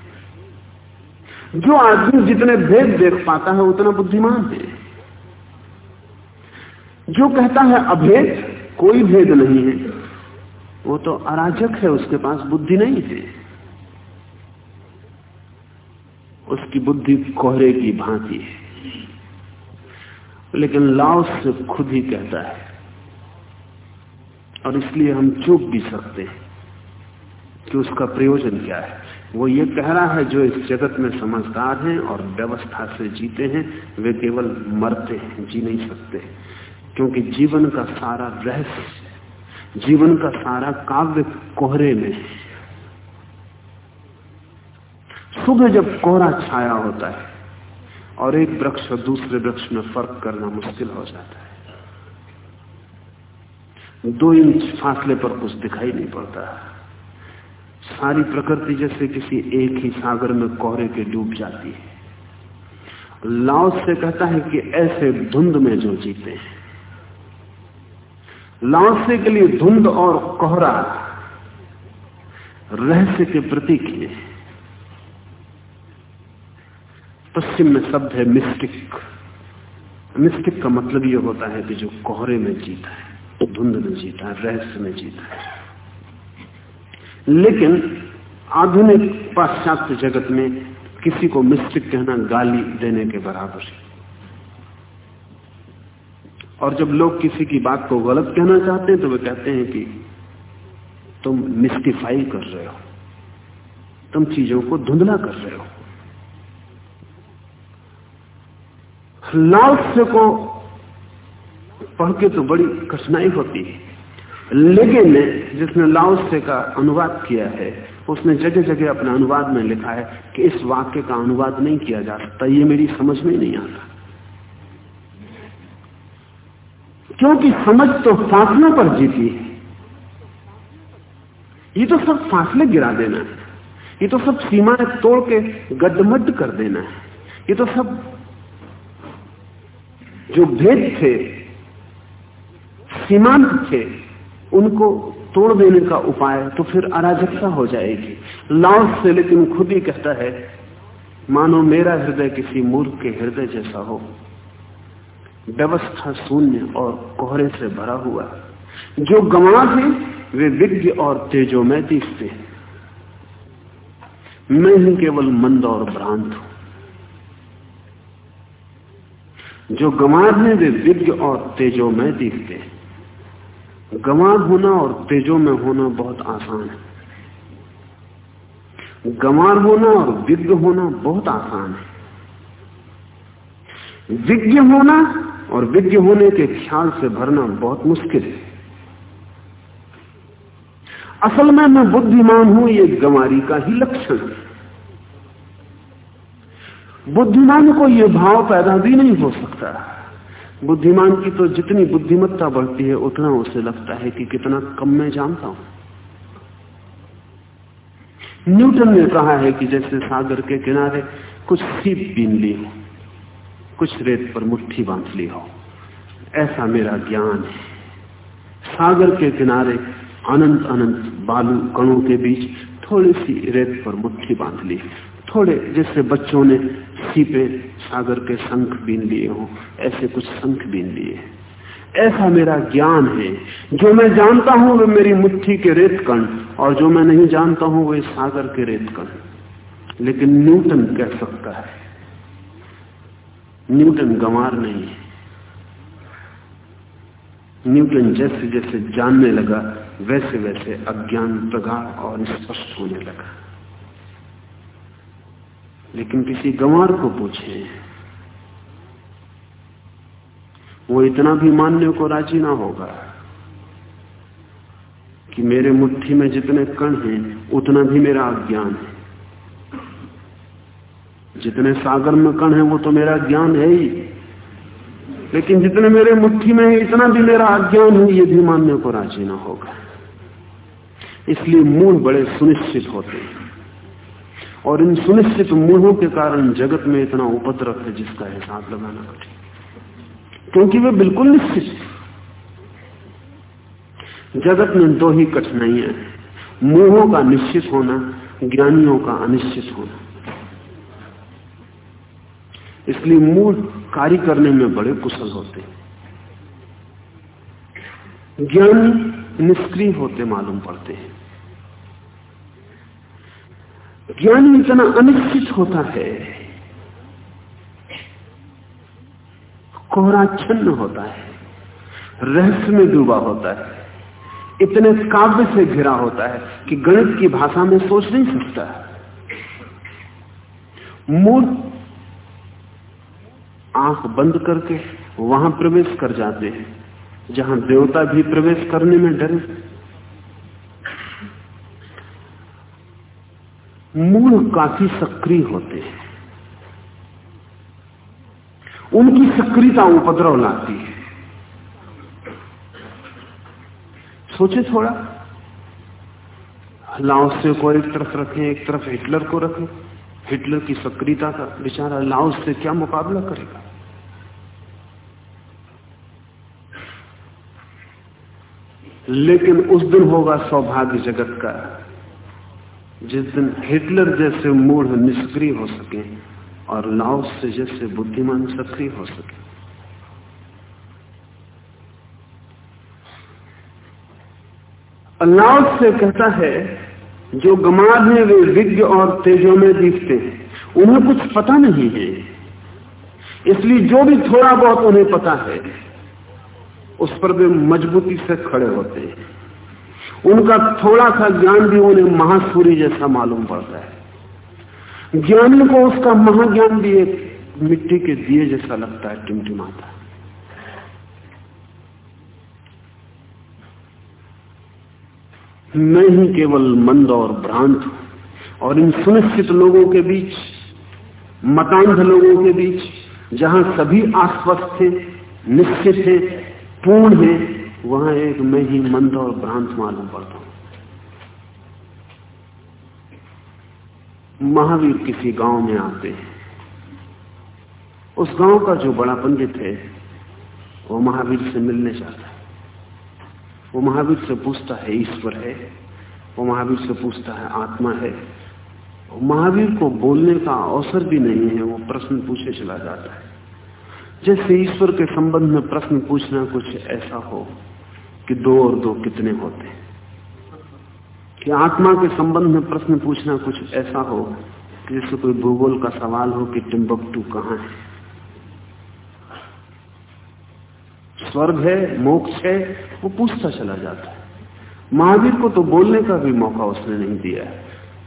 जो आदमी जितने भेद देख पाता है, उतना बुद्धिमान है। जो कहता है अभेद, कोई भेद नहीं है। वो तो अराजक है, उसके पास बुद्धि नहीं है। उसकी बुद्धि कोहरे की भांति है। लेकिन लाओस से खुद ही कहता है। और इसलिए हम चूक भी सकते हैं कि उसका प्रयोजन क्या है। वो ये कह रहा है जो इस जगत में समझदार हैं और व्यवस्था से जीते हैं, वे केवल मरते हैं, जी नहीं सकते। क्योंकि जीवन का सारा रहस्य जीवन का सारा काव्य कोहरे में सुबह जब कोहरा छाया होता है और एक वृक्ष और दूसरे वृक्ष में फ़र्क करना मुश्किल हो जाता है, दो इंच फासले पर कुछ दिखाई नहीं पड़ता। सारी प्रकृति जैसे किसी एक ही सागर में कोहरे के डूब जाती है। लाओ से कहता है कि ऐसे धुंध में जो जीते हैं। लाओसे के लिए धुंध और कोहरा रहस्य के प्रतीक है। पश्चिम में शब्द है मिस्टिक मिस्टिक का मतलब यह होता है कि जो कोहरे में जीता है, धुंध में जीता है, रहस्य में जीता है। लेकिन आधुनिक पाश्चात्य जगत में किसी को मिस्टिक कहना गाली देने के बराबर है। और जब लोग किसी की बात को गलत कहना चाहते हैं तो वे कहते हैं कि तुम मिस्टिफाई कर रहे हो। तुम चीज़ों को धुंधला कर रहे हो। लाल से को पढ़ के तो बड़ी कठिनाई होती है। लेकिन जिसने लाओसे का अनुवाद किया है, उसने जगह जगह अपने अनुवाद में लिखा है कि इस वाक्य का अनुवाद नहीं किया जा सकता। ये मेरी समझ में नहीं आता। क्योंकि समझ तो फासलों पर जीती है। ये तो सब फासले गिरा देना है। ये तो सब सीमाएँ तोड़ के गड्ढमड्ड कर देना है। ये तो सब जो भेद थे, सीमांत थे उनको तोड़ देने का उपाय तो फिर अराजकता हो जाएगी। लाउस से लेकिन खुद ही कहता है, मानो मेरा हृदय किसी मूर्ख के हृदय जैसा हो। व्यवस्था शून्य और कोहरे से भरा हुआ। जो गवा थे, वे विज्ञ और तेजो में दिखते मैं ही केवल मंद और भ्रांत हूँ। जो गंवार है, वे विज्ञ और तेजो में दिखते हैं। गंवार होना और तेजो में होना बहुत आसान है। गंवार होना और विज्ञ होना बहुत आसान है। विज्ञ होना और विज्ञ होने के ख्याल से भरना बहुत मुश्किल है। असल में मैं बुद्धिमान हूँ, ये गंवारी का ही लक्षण है। बुद्धिमान को यह भाव पैदा भी नहीं हो सकता। बुद्धिमान की तो जितनी बुद्धिमत्ता बढ़ती है, उतना उसे लगता है कि कितना कम मैं जानता हूँ। न्यूटन ने कहा है कि जैसे सागर के किनारे कुछ सीप बीन ली हो, कुछ रेत पर मुट्ठी बाँध ली हो, ऐसा मेरा ज्ञान है। सागर के किनारे अनंत अनंत बालू कणों के बीच थोड़ी सी रेत पर मुट्ठी बाँध ली। थोड़े जैसे बच्चों ने सीपे सागर के शंख बीन लिए हों, ऐसे कुछ शंख बीन लिए। ऐसा मेरा ज्ञान है। जो मैं जानता हूँ वे मेरी मुट्ठी के रेत कण और जो मैं नहीं जानता हूँ वे सागर के रेत कण लेकिन न्यूटन कह सकता है, न्यूटन गंवार नहीं है। न्यूटन जैसे जैसे जानने लगा वैसे वैसे अज्ञान प्रगाढ़ और स्पष्ट होने लगा। लेकिन किसी गंवार को पूछे। वो इतना भी मानने को राज़ी ना होगा कि मेरे मुट्ठी में जितने कण हैं, उतना भी मेरा अज्ञान है। जितने सागर में कण है, वो तो मेरा ज्ञान है ही। लेकिन जितने मेरे मुट्ठी में है, इतना भी मेरा अज्ञान है, ये भी मानने को राज़ी ना होगा। इसलिए मूल बड़े सुनिश्चित होते हैं। और इन सुनिश्चित मूहों के कारण जगत में इतना उपद्रव है जिसका हिसाब लगाना कठिन। क्योंकि वे बिल्कुल निश्चित जगत में दो ही कठिनाइयाँ हैं। मोहों का निश्चित होना, ज्ञानियों का अनिश्चित होना। इसलिए मूल कार्य करने में बड़े कुशल होते ज्ञानी निष्क्रिय होते मालूम पड़ते हैं। ज्ञान इतना अनिश्चित होता है। कोहरा छन्न होता है। रहस्य में डूबा होता है। इतने काव्य से घिरा होता है कि गणित की भाषा में सोच नहीं सकता। मूल आँख बंद करके वहाँ प्रवेश कर जाते हैं, जहाँ देवता भी प्रवेश करने में डरे। मूल काफ़ी सक्रिय होते हैं। उनकी सक्रियता उपद्रव लाती है। सोचे थोड़ा। लाओस को एक तरफ़ रखें, एक तरफ़ हिटलर को रखें। हिटलर की सक्रियता का बेचारा लाओस से क्या मुकाबला करेगा? लेकिन उस दिन होगा सौभाग्य जगत का। जिस दिन हिटलर जैसे मूढ़ निष्क्रिय हो सके और लाओस से जैसे बुद्धिमान सक्रिय हो सके। लाओस से कहता है, जो गमार है वे विज्ञ और तेजो में दिखते हैं, उन्हें कुछ पता नहीं है। इसलिए जो भी थोड़ा बहुत उन्हें पता है, उस पर वे मजबूती से खड़े होते हैं। उनका थोड़ा सा ज्ञान भी उन्हें महासूरी जैसा मालूम पड़ता है। ज्ञानी को उसका महाज्ञान भी एक मिट्टी के दिए जैसा लगता है, टिमटिमाता मैं ही केवल मंद और भ्रांत हूँ, और इन सुनिश्चित लोगों के बीच, मतांध लोगों के बीच, जहाँ सभी आश्वस्त थे निश्चित है, पूर्ण है वहाँ एक मैं ही मंद और भ्रांत मालूम पड़ता हूँ। महावीर किसी गाँव में आते हैं। उस गाँव का जो बड़ा पंडित है, वो महावीर से मिलने जाता है। वो महावीर से पूछता है, ईश्वर है। वो महावीर से पूछता है, आत्मा है। महावीर को बोलने का अवसर भी नहीं है, वो प्रश्न पूछे चला जाता है। जैसे ईश्वर के संबंध में प्रश्न पूछना कुछ ऐसा हो कि दो और दो कितने होते कि आत्मा के संबंध में प्रश्न पूछना कुछ ऐसा हो कि जैसे कोई भूगोल का सवाल हो कि टिम्बकटू कहाँ है? स्वर्ग है, मोक्ष है, वो पूछता चला जाता है। महावीर को तो बोलने का भी मौका उसने नहीं दिया है।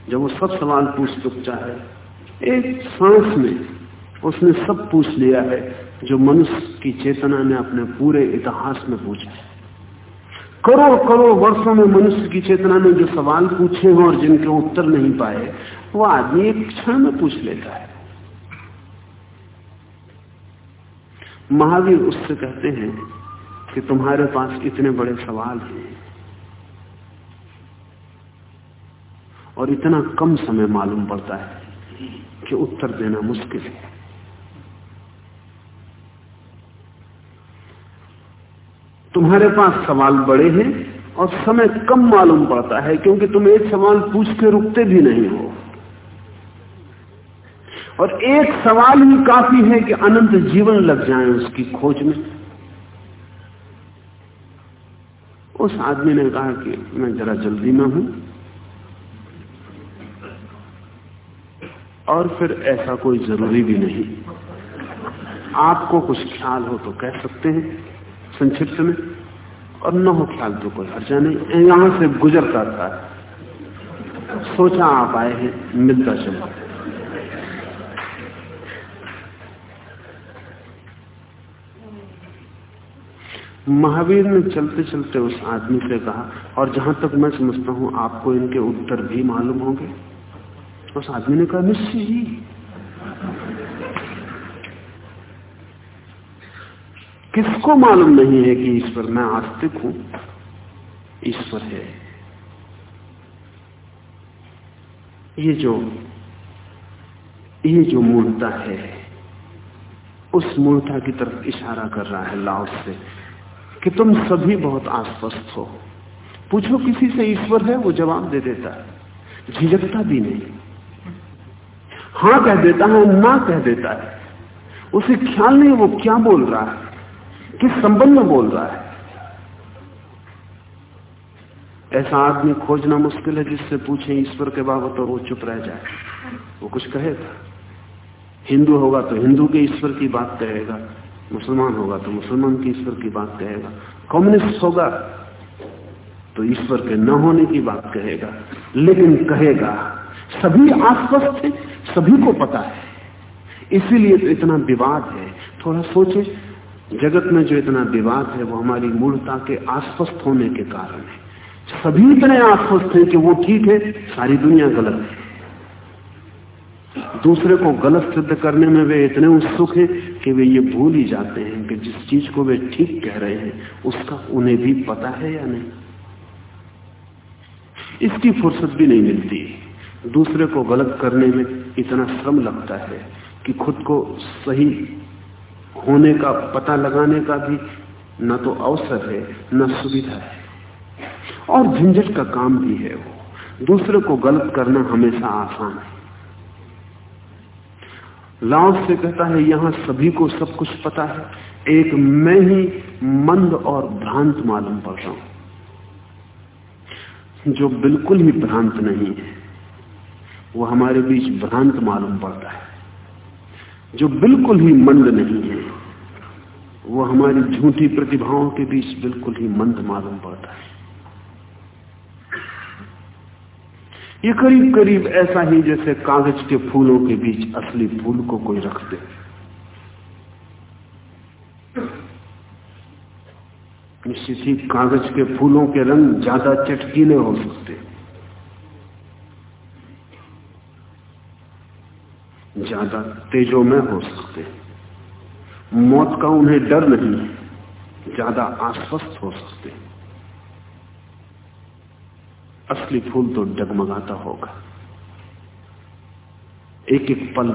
जब वो सब सवाल पूछ चुका है एक सांस में उसने सब पूछ लिया है जो मनुष्य की चेतना ने अपने पूरे इतिहास में पूछा है। करोड़ करोड़ वर्षों में मनुष्य की चेतना ने जो सवाल पूछे हैं और जिनके उत्तर नहीं पाए, वो आदमी एक क्षण में पूछ लेता है। महावीर उससे कहते हैं कि तुम्हारे पास इतने बड़े सवाल हैं और इतना कम समय मालूम पड़ता है कि उत्तर देना मुश्किल है। तुम्हारे पास सवाल बड़े हैं और समय कम मालूम पड़ता है, क्योंकि तुम एक सवाल पूछ के रुकते भी नहीं हो। और एक सवाल ही काफ़ी है कि अनंत जीवन लग जाए उसकी खोज में। उस आदमी ने कहा कि मैं जरा जल्दी में हूँ। और फिर ऐसा कोई ज़रूरी भी नहीं। आपको कुछ ख्याल हो तो कह सकते हैं। संक्षिप्त में, और न हो ख्याल तो कोई हर्जा नहीं। यहाँ से गुजरता था। सोचा आप आए हैं मिलता चलो महावीर ने चलते चलते उस आदमी से कहा, और जहाँ तक मैं समझता हूँ, आपको इनके उत्तर भी मालूम होंगे। उस आदमी ने कहा, निश्चय ही। किसको मालूम नहीं है कि ईश्वर मैं आस्तिक हूँ? ईश्वर है। ये जो ये जो मूर्ता है, उस मूर्ता की तरफ़ इशारा कर रहा है लाओस से कि तुम सभी बहुत आश्वस्त हो। पूछो किसी से ईश्वर है, वो जवाब दे देता है। झिझकता भी नहीं। हाँ कह देता है ना कह देता है। उसे ख्याल नहीं वो क्या बोल रहा है। किस संबंध में बोल रहा है? ऐसा आदमी खोजना मुश्किल है जिससे पूछे ईश्वर के बाबत और वो चुप रह जाए। वो कुछ कहेगा हिंदू होगा तो हिंदू के ईश्वर की बात कहेगा, मुसलमान होगा तो मुसलमान के ईश्वर की बात कहेगा। कम्युनिस्ट होगा तो ईश्वर के न होने की बात कहेगा, लेकिन कहेगा, सभी आश्वस्त है, सभी को पता है। इसीलिए तो इतना विवाद है। थोड़ा सोचे जगत में जो इतना विवाद है, वो हमारी मूर्ता के आश्वस्त होने के कारण है। सभी इतने आश्वस्त हैं कि वो ठीक है, सारी दुनिया गलत है। दूसरे को गलत सिद्ध करने में वे इतने उत्सुक हैं कि वे ये भूल ही जाते हैं कि जिस चीज़ को वे ठीक कह रहे हैं, उसका उन्हें भी पता है या नहीं। इसकी फुर्सत भी नहीं मिलती। दूसरे को गलत करने में इतना श्रम लगता है कि खुद को सही होने का, पता लगाने का भी न तो अवसर है, न सुविधा है। और झंझट का काम भी है वो। दूसरे को गलत करना हमेशा आसान है। लाओस से कहता है, यहाँ सभी को सब कुछ पता है। एक मैं ही मंद और भ्रांत मालूम पड़ता हूँ, जो बिल्कुल ही भ्रांत नहीं है। वो हमारे बीच भ्रांत मालूम पड़ता है। जो बिल्कुल ही मंद नहीं है, वो हमारी झूठी प्रतिभाओं के बीच बिल्कुल ही मंद मालूम पड़ता है। ये करीब करीब ऐसा ही जैसे कागज़ के फूलों के बीच असली फूल को कोई रख दे। निश्चित ही कागज़ के फूलों के रंग ज़्यादा चटकीले हो सकते ज़्यादा तेजो में हो सकते मौत का उन्हें डर नहीं ज़्यादा आश्वस्त हो सकते असली फूल तो डगमगाता होगा। एक एक पल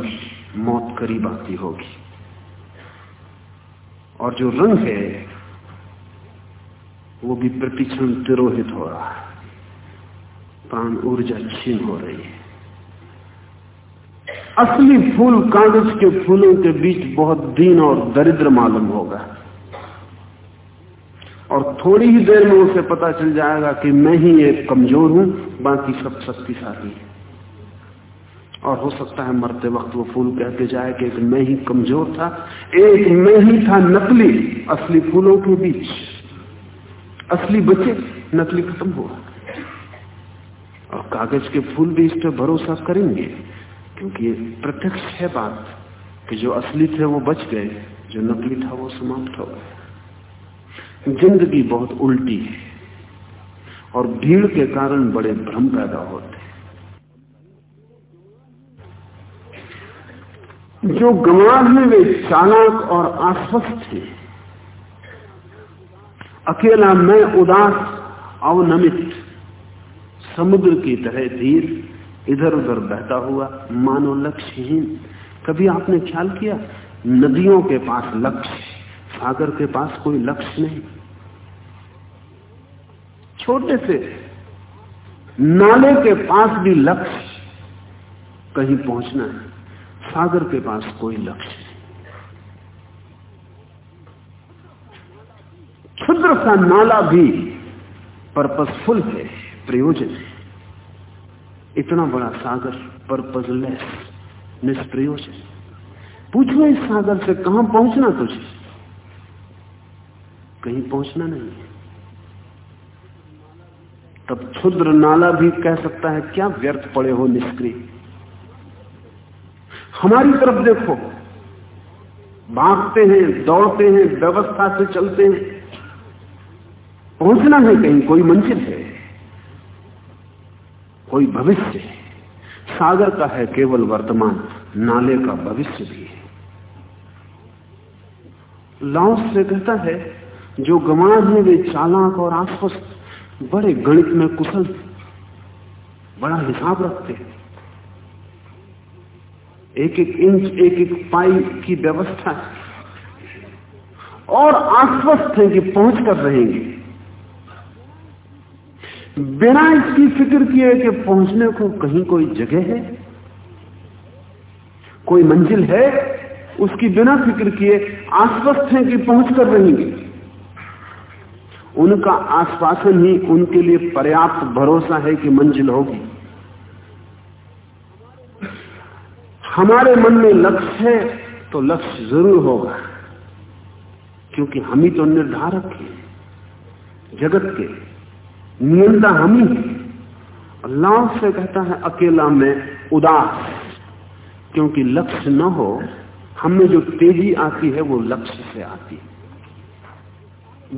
मौत करीब आती होगी। और जो रंग है, वो भी प्रतिक्षण तिरोहित हो रहा है। प्राण ऊर्जा छीन हो रही है। असली फूल कागज़ के फूलों के बीच बहुत दीन और दरिद्र मालूम होगा। और थोड़ी ही देर में उसे पता चल जाएगा कि मैं ही एक कमज़ोर हूँ, बाकी सब शक्तिशाली है। और हो सकता है मरते वक्त वो फूल कहते जाए कि एक मैं ही कमज़ोर था, एक मैं ही था नकली, असली फूलों के बीच। असली बचे, नकली खत्म हुआ और कागज़ के फूल भी इस पर भरोसा करेंगे। क्योंकि प्रत्यक्ष है बात कि जो असली थे वो बच गए, जो नकली था वो समाप्त हो गए। ज़िंदगी बहुत उल्टी है और भीड़ के कारण बड़े भ्रम पैदा होते जो गंवार हैं वे चालाक और आश्वस्त हैं। अकेला मैं उदास, अवनमित, समुद्र की तरह धीर इधर उधर बहता हुआ, मानो लक्ष्यहीन। कभी आपने ख्याल किया, नदियों के पास लक्ष्य, सागर के पास कोई लक्ष्य नहीं? छोटे से नाले के पास भी लक्ष्य, कहीं पहुँचना है, सागर के पास कोई लक्ष्य क्षुद्र सा नाला भी पर्पसफुल है, प्रयोजन है। इतना बड़ा सागर पर्पजलेस निष्प्रयोजन पूछो इस सागर से, कहाँ पहुँचना तुझे? कहीं पहुँचना नहीं तब क्षुद्र नाला भी कह सकता है, क्या व्यर्थ पड़े हो निष्क्रिय? हमारी तरफ़ देखो। भागते हैं, दौड़ते हैं, व्यवस्था से चलते हैं। पहुँचना है कहीं, कोई मंजिल है? कोई भविष्य है। सागर का है केवल वर्तमान, नाले का भविष्य भी है। लाओस से कहता है, जो गंवार है वे चालाक और आश्वस्त, बड़े गणित में कुशल, बड़ा हिसाब रखते हैं। एक एक इंच एक एक पाई की व्यवस्था। और आश्वस्त है कि पहुँच कर रहेंगे। बिना इसकी फ़िक्र किए कि पहुँचने को कहीं कोई जगह है, कोई मंजिल है, उसकी बिना फ़िक्र किए आश्वस्त हैं कि पहुँच कर रहेंगे। उनका आश्वासन ही उनके लिए पर्याप्त भरोसा है कि मंजिल होगी। हमारे मन में लक्ष्य है तो लक्ष्य ज़रूर होगा, क्योंकि हम ही तो निर्धारक हैं, जगत के। नियंता हम ही। अल्लाह से कहता है, अकेला में उदास। क्योंकि लक्ष्य न हो, हमें जो तेज़ी आती है, वो लक्ष्य से आती है।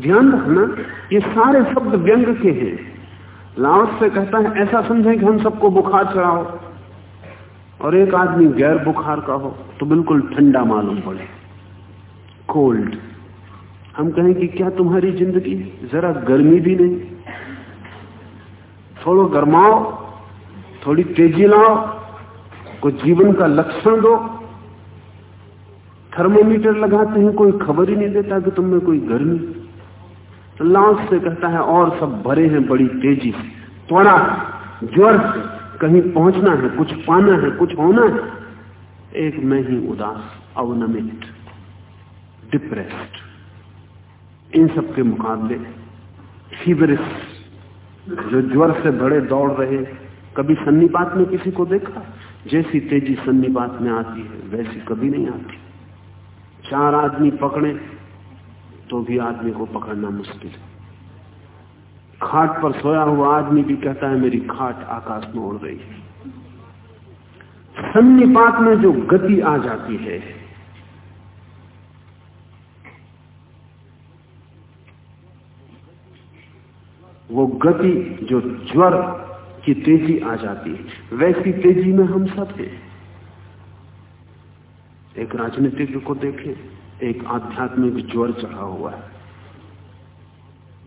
ध्यान रखना, ये सारे शब्द व्यंग के हैं। लाओस से कहता है, ऐसा समझे कि हम सबको बुखार चढ़ाओ। और एक आदमी गैर बुखार का हो तो बिल्कुल ठंडा मालूम पड़े। कोल्ड। हम कहें कि क्या तुम्हारी ज़िंदगी जरा गर्मी भी नहीं। थोड़ा गरमाओ, थोड़ी तेज़ी लाओ कोई जीवन का लक्षण दो। थर्मोमीटर लगाते हैं, कोई खबर ही नहीं देता कि तुमने कोई गर्मी। तो लाश से कहता है, और सब भरे हैं, बड़ी तेज़ी से। थोड़ा ज्वर से, कहीं पहुँचना है, कुछ पाना है, कुछ होना है। एक मैं ही उदास, अवनमित डिप्रेस्ड इन सब के मुकाबले फीवरिश जो ज्वर से बड़े दौड़ रहे, कभी सन्निपात में किसी को देखा? जैसी तेज़ी सन्निपात में आती है, वैसी कभी नहीं आती। चार आदमी पकड़े तो भी आदमी को पकड़ना मुश्किल है। खाट पर सोया हुआ आदमी भी कहता है, मेरी खाट आकाश में उड़ रही है। सन्निपात में जो गति आ जाती है वो गति जो ज्वर की तेज़ी आ जाती है, वैसी तेज़ी में हम सब हैं। एक राजनीतिज्ञ को देखें, एक आध्यात्मिक ज्वर चढ़ा हुआ है।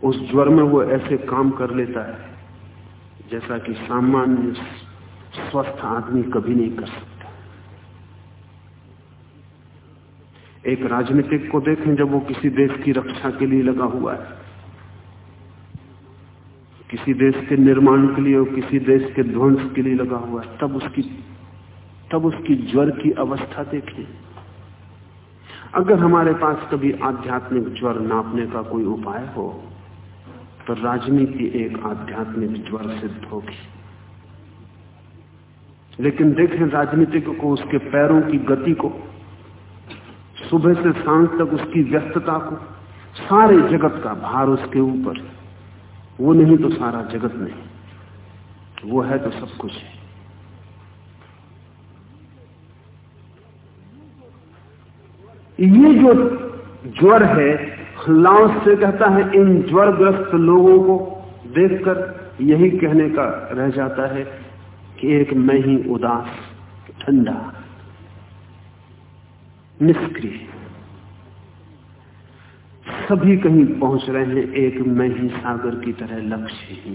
उस ज्वर में वो ऐसे काम कर लेता है, जैसा कि सामान्य स्वस्थ आदमी कभी नहीं कर सकता। एक राजनीतिक को देखें, जब वो किसी देश की रक्षा के लिए लगा हुआ है किसी देश के निर्माण के लिए और किसी देश के ध्वंस के लिए लगा हुआ है, तब उसकी तब उसकी ज्वर की अवस्था देखें। अगर हमारे पास कभी आध्यात्मिक ज्वर नापने का कोई उपाय हो तो राजनीति एक आध्यात्मिक ज्वर सिद्ध होगी। लेकिन देखें राजनीतिक को, उसके पैरों की गति को, सुबह से साँझ तक उसकी व्यस्तता को, सारे जगत का भार उसके ऊपर वो नहीं तो सारा जगत नहीं वो है तो सब कुछ है। ये जो ज्वर है लाओस से कहता है, इन ज्वरग्रस्त लोगों को देखकर यही कहने का रह जाता है कि एक मैं ही उदास, ठंडा, निष्क्रिय। सभी कहीं पहुँच रहे हैं, एक मैं ही सागर की तरह लक्ष्य ही।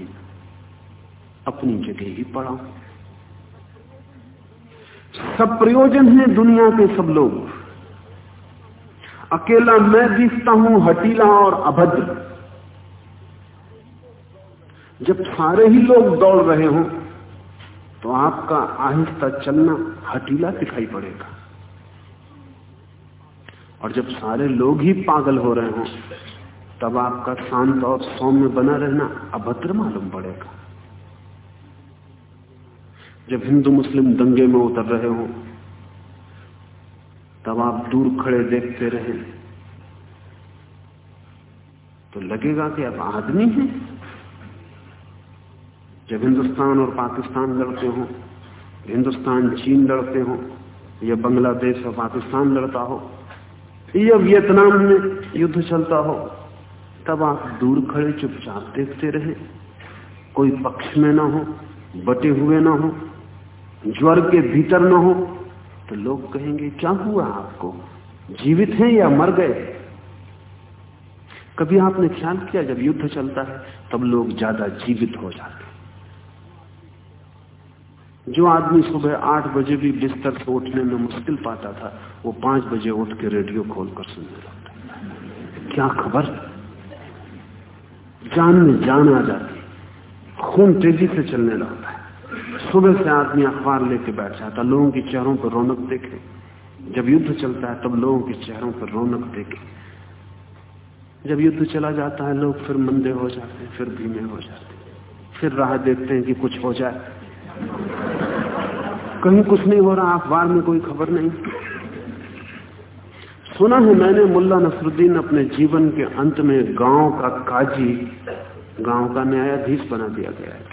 अपनी जगह ही पड़ा सब प्रयोजन है दुनिया के सब लोग। अकेला मैं दिखता हूँ, हटीला और अभद्र। जब सारे ही लोग दौड़ रहे हो तो आपका आहिस्ता चलना हटीला दिखाई पड़ेगा। और जब सारे लोग ही पागल हो रहे हों, तब आपका शांत और सौम्य बना रहना अभद्र मालूम पड़ेगा। जब हिंदू मुस्लिम दंगे में उतर रहे हो, तब आप दूर खड़े देखते रहे। तो लगेगा कि अब आदमी है। जब हिंदुस्तान और पाकिस्तान लड़ते हो, हिंदुस्तान, चीन लड़ते हो, या बांग्लादेश और पाकिस्तान लड़ता हो या वियतनाम में युद्ध चलता हो, तब आप दूर खड़े चुपचाप देखते रहे। कोई पक्ष में ना हो, बटे हुए ना हो, ज्वर के भीतर ना हो तो लोग कहेंगे, क्या हुआ आपको? जीवित हैं या मर गए? कभी आपने ख्याल किया, जब युद्ध चलता है, तब लोग ज़्यादा जीवित हो जाते जो आदमी सुबह आठ बजे भी बिस्तर से उठने में मुश्किल पाता था, वो पाँच बजे उठ के रेडियो खोलकर सुनने लगता क्या खबर? जान में जान आ जाती, खून तेज़ी से चलने लगता है। सुबह से आदमी अखबार लेके बैठ जाता, लोगों के चेहरों पर रौनक देखे। जब युद्ध चलता है, तब लोगों के चेहरों पर रौनक देखे। जब युद्ध चला जाता है, लोग फिर मंदे हो जाते हैं, फिर धीमे हो जाते हैं। फिर राह देखते हैं कि कुछ हो जाए। कहीं कुछ नहीं हो रहा अखबार में कोई खबर नहीं। सुना है मैंने मुल्ला नसरुद्दीन अपने जीवन के अंत में गाँव का काजी, गाँव का न्यायाधीश बना दिया गया है।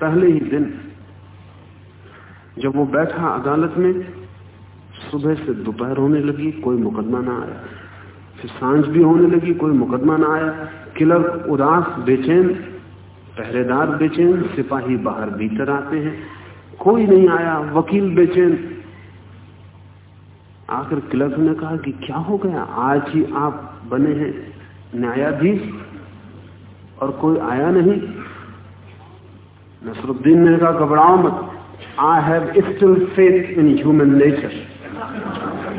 पहले ही दिन, जब वो बैठा अदालत में, सुबह से दोपहर होने लगी, कोई मुकदमा ना आया। फिर साँझ भी होने लगी, कोई मुकदमा ना आया। किलर उदास, बेचैन पहरेदार बेचैन, सिपाही बाहर भीतर आते हैं। कोई नहीं आया, वकील बेचैन। आखिर क्लर्क ने कहा कि क्या हो गया? आज ही आप बने हैं न्यायाधीश और कोई आया नहीं। नसरुद्दीन ने कहा, घबराओ मत। I have still faith in human nature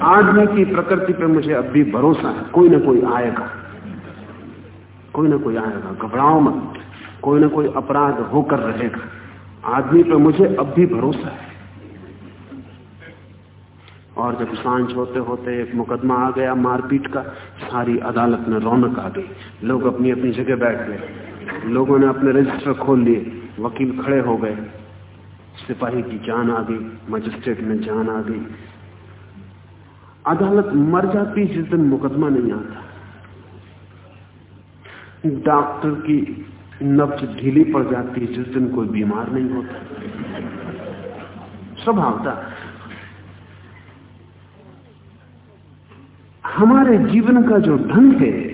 आदमी की प्रकृति पर मुझे अब भी भरोसा है। कोई ना कोई आएगा। कोई ना कोई आएगा। घबराओ मत। कोई ना कोई अपराध होकर रहेगा। आदमी पे मुझे अब भी भरोसा है। और जब साँझ होते होते एक मुकदमा आ गया मारपीट का, सारी अदालत में रौनक आ गई। लोग अपनी अपनी जगह बैठ गए। लोगों ने अपने रजिस्टर खोल लिए। वकील खड़े हो गए। सिपाही की जान आ गई। मजिस्ट्रेट में जान आ गई। अदालत मर जाती जिस दिन मुकदमा नहीं आता। डॉक्टर की नब्ज ढीली पड़ जाती है, जिस दिन कोई बीमार नहीं होता। स्वभावता। हमारे जीवन का जो ढंग है,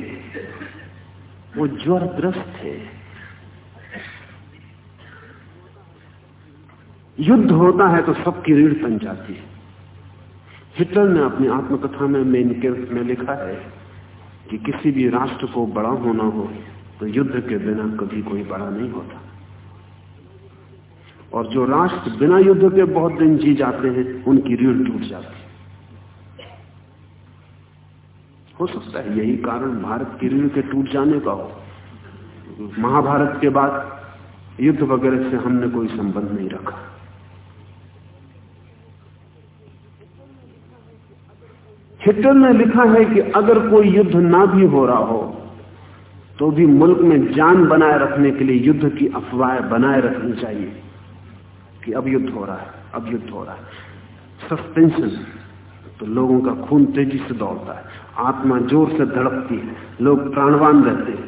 वो ज्वरग्रस्त है। युद्ध होता है तो सबकी रीढ़ बन जाती है। हिटलर ने अपनी आत्मकथा में मेन में लिखा है कि किसी भी राष्ट्र को बड़ा होना हो तो युद्ध के बिना कभी कोई बड़ा नहीं होता। और जो राष्ट्र बिना युद्ध के बहुत दिन जी जाते हैं, उनकी रीढ़ टूट जाती है। हो सकता है यही कारण भारत की रीढ़ के टूट जाने का हो। महाभारत के बाद युद्ध वगैरह से हमने कोई संबंध नहीं रखा। हिटलर ने लिखा है कि अगर कोई युद्ध ना भी हो रहा हो तो भी मुल्क में जान बनाए रखने के लिए युद्ध की अफवाह बनाए रखनी चाहिए कि अब युद्ध हो रहा है, अब युद्ध हो रहा है। सस्पेंशन तो लोगों का खून तेज़ी से दौड़ता है, आत्मा ज़ोर से धड़कती है, लोग प्राणवान रहते हैं।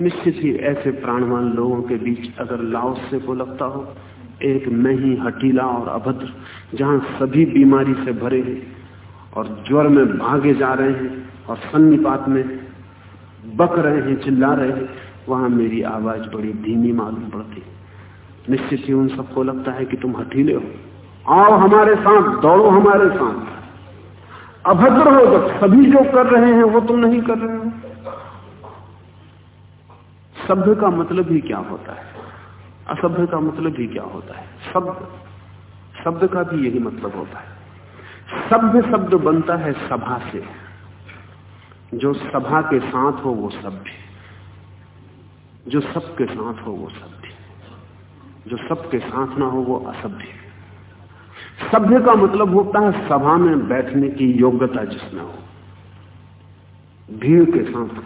निश्चित ही ऐसे प्राणवान लोगों के बीच अगर लाओस से को लगता हो, एक मैं ही हटीला और अभद्र, जहाँ सभी बीमारी से भरे हैं और ज्वर में भागे जा रहे हैं और सन्निपात में बक रहे हैं, चिल्ला रहे हैं, वहाँ मेरी आवाज़ बड़ी धीमी मालूम पड़ती। निश्चित ही उन सबको लगता है कि तुम हठीले हो। आओ हमारे साथ, दौड़ो हमारे साथ। अभद्र हो जब सभी जो कर रहे हैं वो तुम नहीं कर रहे हो। सभ्य का मतलब ही क्या होता है? असभ्य का मतलब ही क्या होता है? शब्द शब्द का भी यही मतलब होता है। सभ्य शब्द बनता है सभा से। जो सभा के साथ हो वो सभ्य जो सबके साथ हो वो सभ्य जो सबके साथ ना हो वो असभ्य सभ्य का मतलब होता है सभा में बैठने की योग्यता जिसमें हो। भीड़ के साथ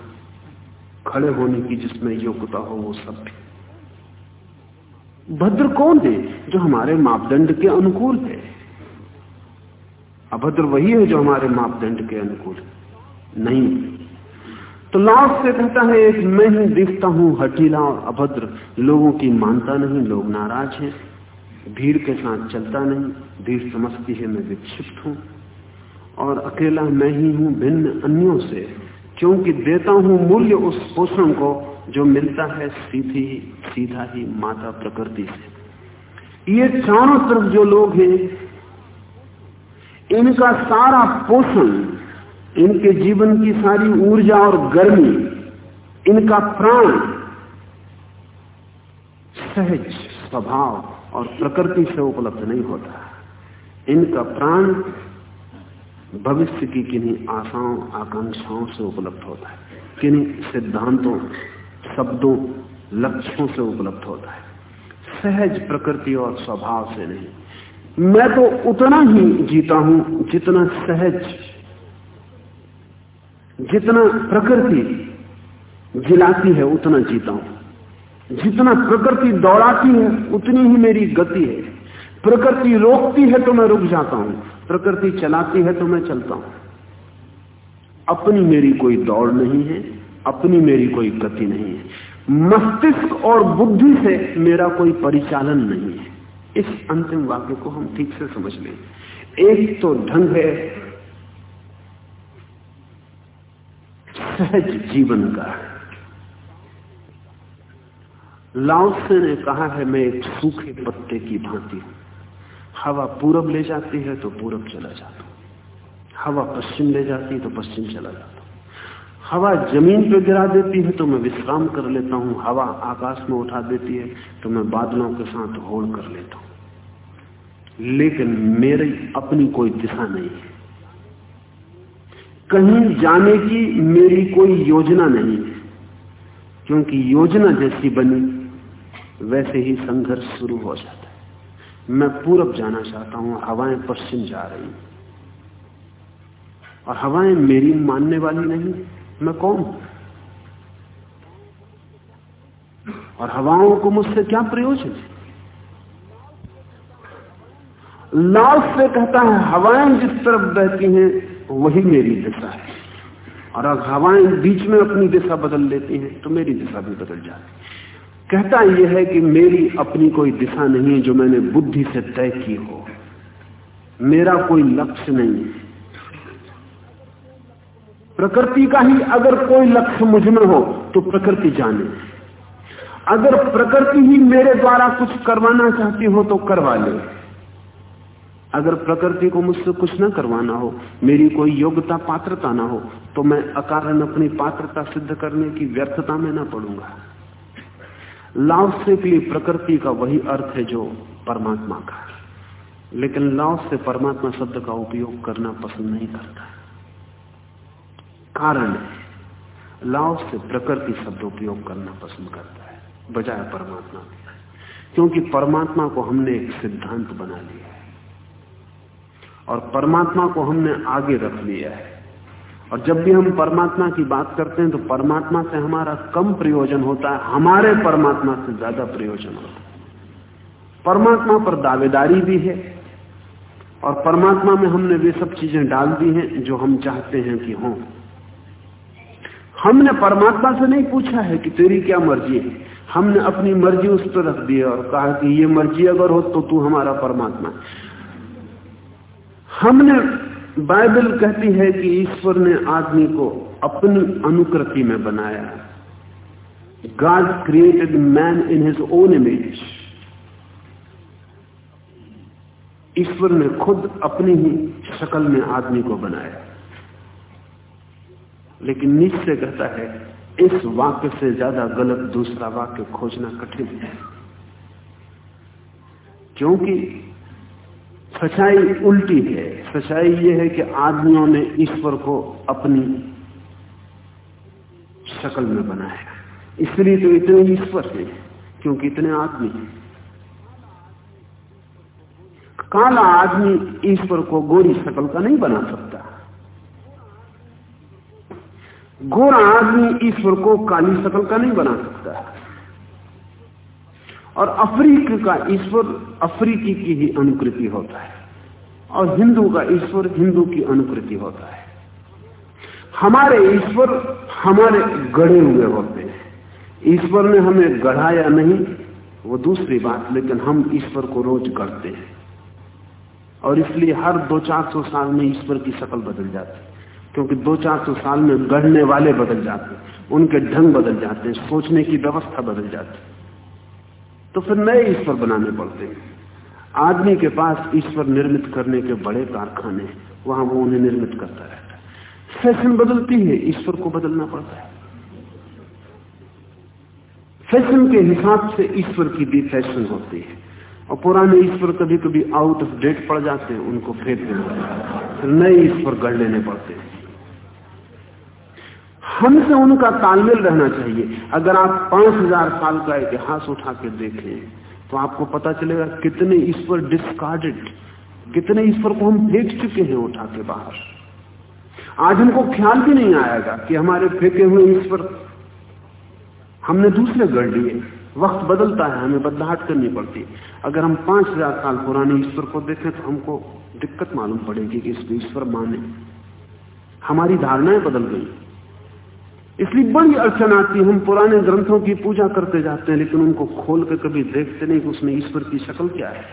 खड़े होने की जिसमें योग्यता हो वो सभ्य भद्र कौन है जो हमारे मापदंड के अनुकूल है? अभद्र वही है जो हमारे मापदंड के अनुकूल नहीं तो लाभ से कहता है, एक मैं ही दिखता हूँ, हटीला और अभद्र। लोगों की मानता नहीं, लोग नाराज़ हैं। भीड़ के साथ चलता नहीं, भीड़ समझती है मैं विक्षिप्त हूँ। और अकेला मैं ही हूँ भिन्न अन्यों से। क्योंकि देता हूँ मूल्य उस पोषण को, जो मिलता है सीधी, सीधा ही माता प्रकृति से। ये चारों तरफ़ जो लोग हैं, इनका सारा पोषण इनके जीवन की सारी ऊर्जा और गर्मी, इनका प्राण, सहज स्वभाव और प्रकृति से उपलब्ध नहीं होता। इनका प्राण भविष्य की किन्हीं आशाओं, आकांक्षाओं से उपलब्ध होता है। किन्हीं सिद्धांतों, शब्दों, लक्ष्यों से उपलब्ध होता है। सहज प्रकृति और स्वभाव से नहीं। मैं तो उतना ही जीता हूँ जितना सहज जितना प्रकृति जिलाती है, उतना जीता हूँ। जितना प्रकृति दौड़ाती है, उतनी ही मेरी गति है। प्रकृति रोकती है तो मैं रुक जाता हूँ। प्रकृति चलाती है तो मैं चलता हूँ। अपनी मेरी कोई दौड़ नहीं है, अपनी मेरी कोई गति नहीं है। मस्तिष्क और बुद्धि से मेरा कोई परिचालन नहीं है। इस अंतिम वाक्य को हम ठीक से समझ लें। एक तो ढंग है सहज जीवन का। लाओसे ने कहा है, मैं एक सूखे पत्ते की भांति हूँ। हवा पूरब ले जाती है तो पूरब चला जाता हूँ। हवा पश्चिम ले जाती है तो पश्चिम चला जाता हूँ। हवा ज़मीन पर गिरा देती है तो मैं विश्राम कर लेता हूँ। हवा आकाश में उठा देती है तो मैं बादलों के साथ होड़ कर लेता हूँ। लेकिन मेरी अपनी कोई दिशा नहीं है। कहीं जाने की मेरी कोई योजना नहीं है। क्योंकि योजना जैसी बनी, वैसे ही संघर्ष शुरू हो जाता है। मैं पूरब जाना चाहता हूँ, हवाएँ पश्चिम जा रही और हवाएँ मेरी मानने वाली नहीं, मैं कौन और हवाओं को मुझसे क्या प्रयोजन लाल से कहता है, हवाएँ जिस तरफ़ बहती हैं वही मेरी दिशा है। और अगर हवाएँ बीच में अपनी दिशा बदल लेती हैं तो मेरी दिशा भी बदल जाती कहता यह है कि मेरी अपनी कोई दिशा नहीं है जो मैंने बुद्धि से तय की हो। मेरा कोई लक्ष्य नहीं है। प्रकृति का ही अगर कोई लक्ष्य मुझमें हो तो प्रकृति जाने। अगर प्रकृति ही मेरे द्वारा कुछ करवाना चाहती हो तो करवा ले। अगर प्रकृति को मुझसे कुछ न करवाना हो, मेरी कोई योग्यता, पात्रता ना हो तो मैं अकारण अपनी पात्रता सिद्ध करने की व्यर्थता में ना पड़ूँगा। लाव से के लिए प्रकृति का वही अर्थ है जो परमात्मा का। लेकिन लाव से परमात्मा शब्द का उपयोग करना पसंद नहीं करता। कारण लाव से प्रकृति शब्द उपयोग करना पसंद करता है, बजाय परमात्मा क्योंकि परमात्मा को हमने एक सिद्धांत बना लिया है। और परमात्मा को हमने आगे रख लिया है। और जब भी हम परमात्मा की बात करते हैं तो परमात्मा से हमारा कम प्रयोजन होता है, हमारे परमात्मा से ज़्यादा प्रयोजन होता है। परमात्मा पर दावेदारी भी है, और परमात्मा में हमने वे सब चीज़ें डाल दी हैं जो हम चाहते हैं कि हों। हमने परमात्मा से नहीं पूछा है कि तेरी क्या मर्ज़ी है। हमने अपनी मर्ज़ी उस पर रख दी और कहा कि ये मर्ज़ी अगर हो तो तू हमारा परमात्मा हमने बाइबल कहती है कि ईश्वर ने आदमी को अपनी अनुकृति में बनाया। God created man in his own image ईश्वर ने खुद अपनी ही शक्ल में आदमी को बनाया। लेकिन निश्चय कहता है, इस वाक्य से ज़्यादा गलत दूसरा वाक्य खोजना कठिन है। क्योंकि सच्चाई उल्टी है। सच्चाई यह है कि आदमियों ने ईश्वर को अपनी शक्ल में बनाया। इसलिए तो इतने ईश्वर है, क्योंकि इतने आदमी हैं। काला आदमी ईश्वर को गोरी शक्ल का नहीं बना सकता। गोरा आदमी ईश्वर को काली शक्ल का नहीं बना सकता। और अफ्रीक का ईश्वर अफ्रीकी की ही अनुकृति होता है और हिंदू का ईश्वर हिंदू की अनुकृति होता है। हमारे ईश्वर हमारे गढ़े हुए होते हैं। ईश्वर ने हमें गढ़ाया नहीं, वो दूसरी बात, लेकिन हम ईश्वर को रोज गढ़ते हैं। और इसलिए हर दो चार सौ साल में ईश्वर की शक्ल बदल जाती है, क्योंकि दो चार सौ साल में गढ़ने वाले बदल जाते हैं, उनके ढंग बदल जाते हैं, सोचने की व्यवस्था बदल जाती तो फिर नए ईश्वर बनाने पड़ते हैं। आदमी के पास ईश्वर निर्मित करने के बड़े कारखाने वहाँ वो उन्हें निर्मित करता रहता है। फ़ैशन बदलती है, ईश्वर को बदलना पड़ता है। फ़ैशन के हिसाब से ईश्वर की भी फ़ैशन होती है। और पुराने ईश्वर कभी कभी आउट ऑफ़ डेट पड़ जाते हैं, उनको फेंक देना फिर नए ईश्वर गढ़ लेने पड़ते हैं। हमसे उनका तालमेल रहना चाहिए। अगर आप पाँच हज़ार साल का इतिहास उठा के देखें तो आपको पता चलेगा कितने ईश्वर डिस्कार्डेड कितने ईश्वर को हम फेंक चुके हैं उठा के बाहर। आज हमको ख्याल भी नहीं आएगा कि हमारे फेंके हुए ईश्वर हमने दूसरे गढ़ लिए। वक्त बदलता है, हमें बदलाहट करनी पड़ती। अगर हम पाँच हज़ार साल पुराने ईश्वर को देखें तो हमको दिक्कत मालूम पड़ेगी कि इसको ईश्वर माने। हमारी धारणाएँ बदल गई। इसलिए बड़ी अड़चन आती हम पुराने ग्रंथों की पूजा करते जाते हैं, लेकिन उनको खोल के कभी देखते नहीं कि उसमें ईश्वर की शक्ल क्या है।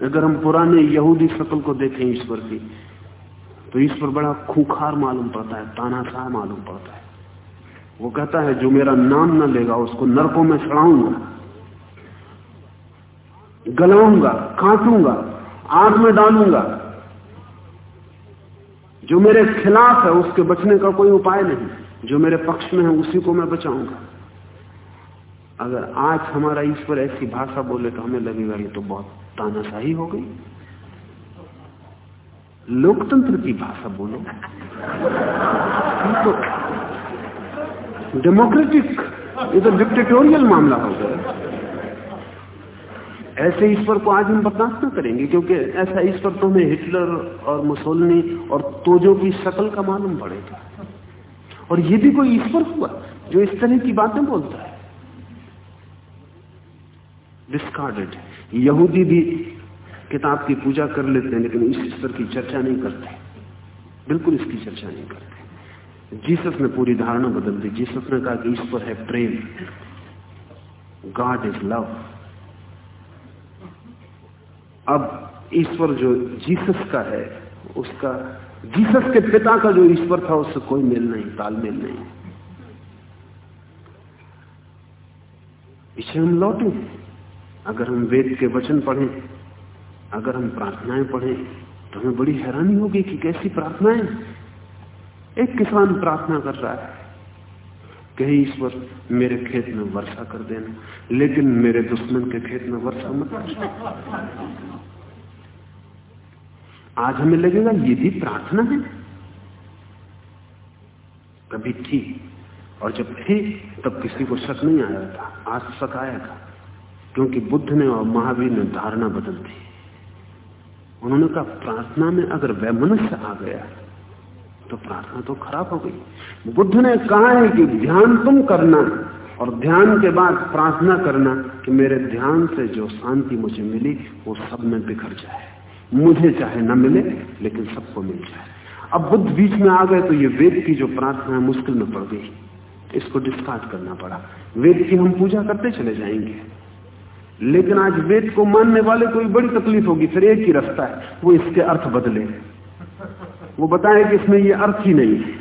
अगर हम पुराने यहूदी शक्ल को देखें ईश्वर की तो ईश्वर बड़ा खूखार मालूम पड़ता है, तानाशाह मालूम पड़ता है। वो कहता है, जो मेरा नाम ना लेगा, उसको नरकों में चढ़ाऊँगा गलाऊँगा काटूँगा आग में डालूँगा जो मेरे खिलाफ है, उसके बचने का कोई उपाय नहीं। जो मेरे पक्ष में है, उसी को मैं बचाऊँगा। अगर आज हमारा ईश्वर ऐसी भाषा बोले तो हमें लगेगा ये तो बहुत तानाशाही हो गई। लोकतंत्र की भाषा बोलो। तो डेमोक्रेटिक ये तो डिक्टेटोरियल मामला हो गया। ऐसे ईश्वर को आज हम बर्दाश्त न करेंगे, क्योंकि ऐसा ईश्वर तो हमें हिटलर और मुसोलनी और तोजो की शक्ल का मालूम पड़ेगा और ये भी कोई ईश्वर हुआ जो इस तरह की बातें बोलता है? डिस्कार्डेड यहूदी भी किताब की पूजा कर लेते हैं, लेकिन इस ईश्वर की चर्चा नहीं करते। बिल्कुल इसकी चर्चा नहीं करते। जीसस ने पूरी धारणा बदल दी। जीसस ने कहा कि ईश्वर है प्रेम। गॉड इज़ लव अब ईश्वर जो जीसस का है, उसका, जीसस के पिता का जो ईश्वर था, उससे कोई मेल नहीं, तालमेल नहीं। पीछे हम लौटे। अगर हम वेद के वचन पढ़ें, अगर हम प्रार्थनाएँ पढ़ें तो हमें बड़ी हैरानी होगी कि कैसी प्रार्थनाएँ। एक किसान प्रार्थना कर रहा है कहे ईश्वर मेरे खेत में वर्षा कर देना। लेकिन मेरे दुश्मन के खेत में वर्षा मत आज हमें लगेगा ये भी प्रार्थना है। कभी थी और जब थी तब किसी को शक नहीं आया था, आज शक आया था, क्योंकि बुद्ध ने और महावीर ने धारणा बदल दी। उन्होंने कहा, प्रार्थना में अगर वह मनुष्य आ गया तो प्रार्थना तो खराब हो गई। बुद्ध ने कहा है कि ध्यान तुम करना और ध्यान के बाद प्रार्थना करना कि मेरे ध्यान से जो शांति मुझे मिली, वो सब में बिखर जाए। मुझे चाहे न मिले, लेकिन सबको मिल जाए। अब बुद्ध बीच में आ गए तो ये वेद की जो प्रार्थना है, मुश्किल में पड़ गई। इसको डिस्कार्ड करना पड़ा। वेद की हम पूजा करते चले जाएँगे। लेकिन आज वेद को मानने वाले कोई बड़ी तकलीफ़ होगी, फिर एक ही रास्ता है, वो इसके अर्थ बदले। वो बताए कि इसमें ये अर्थ ही नहीं है।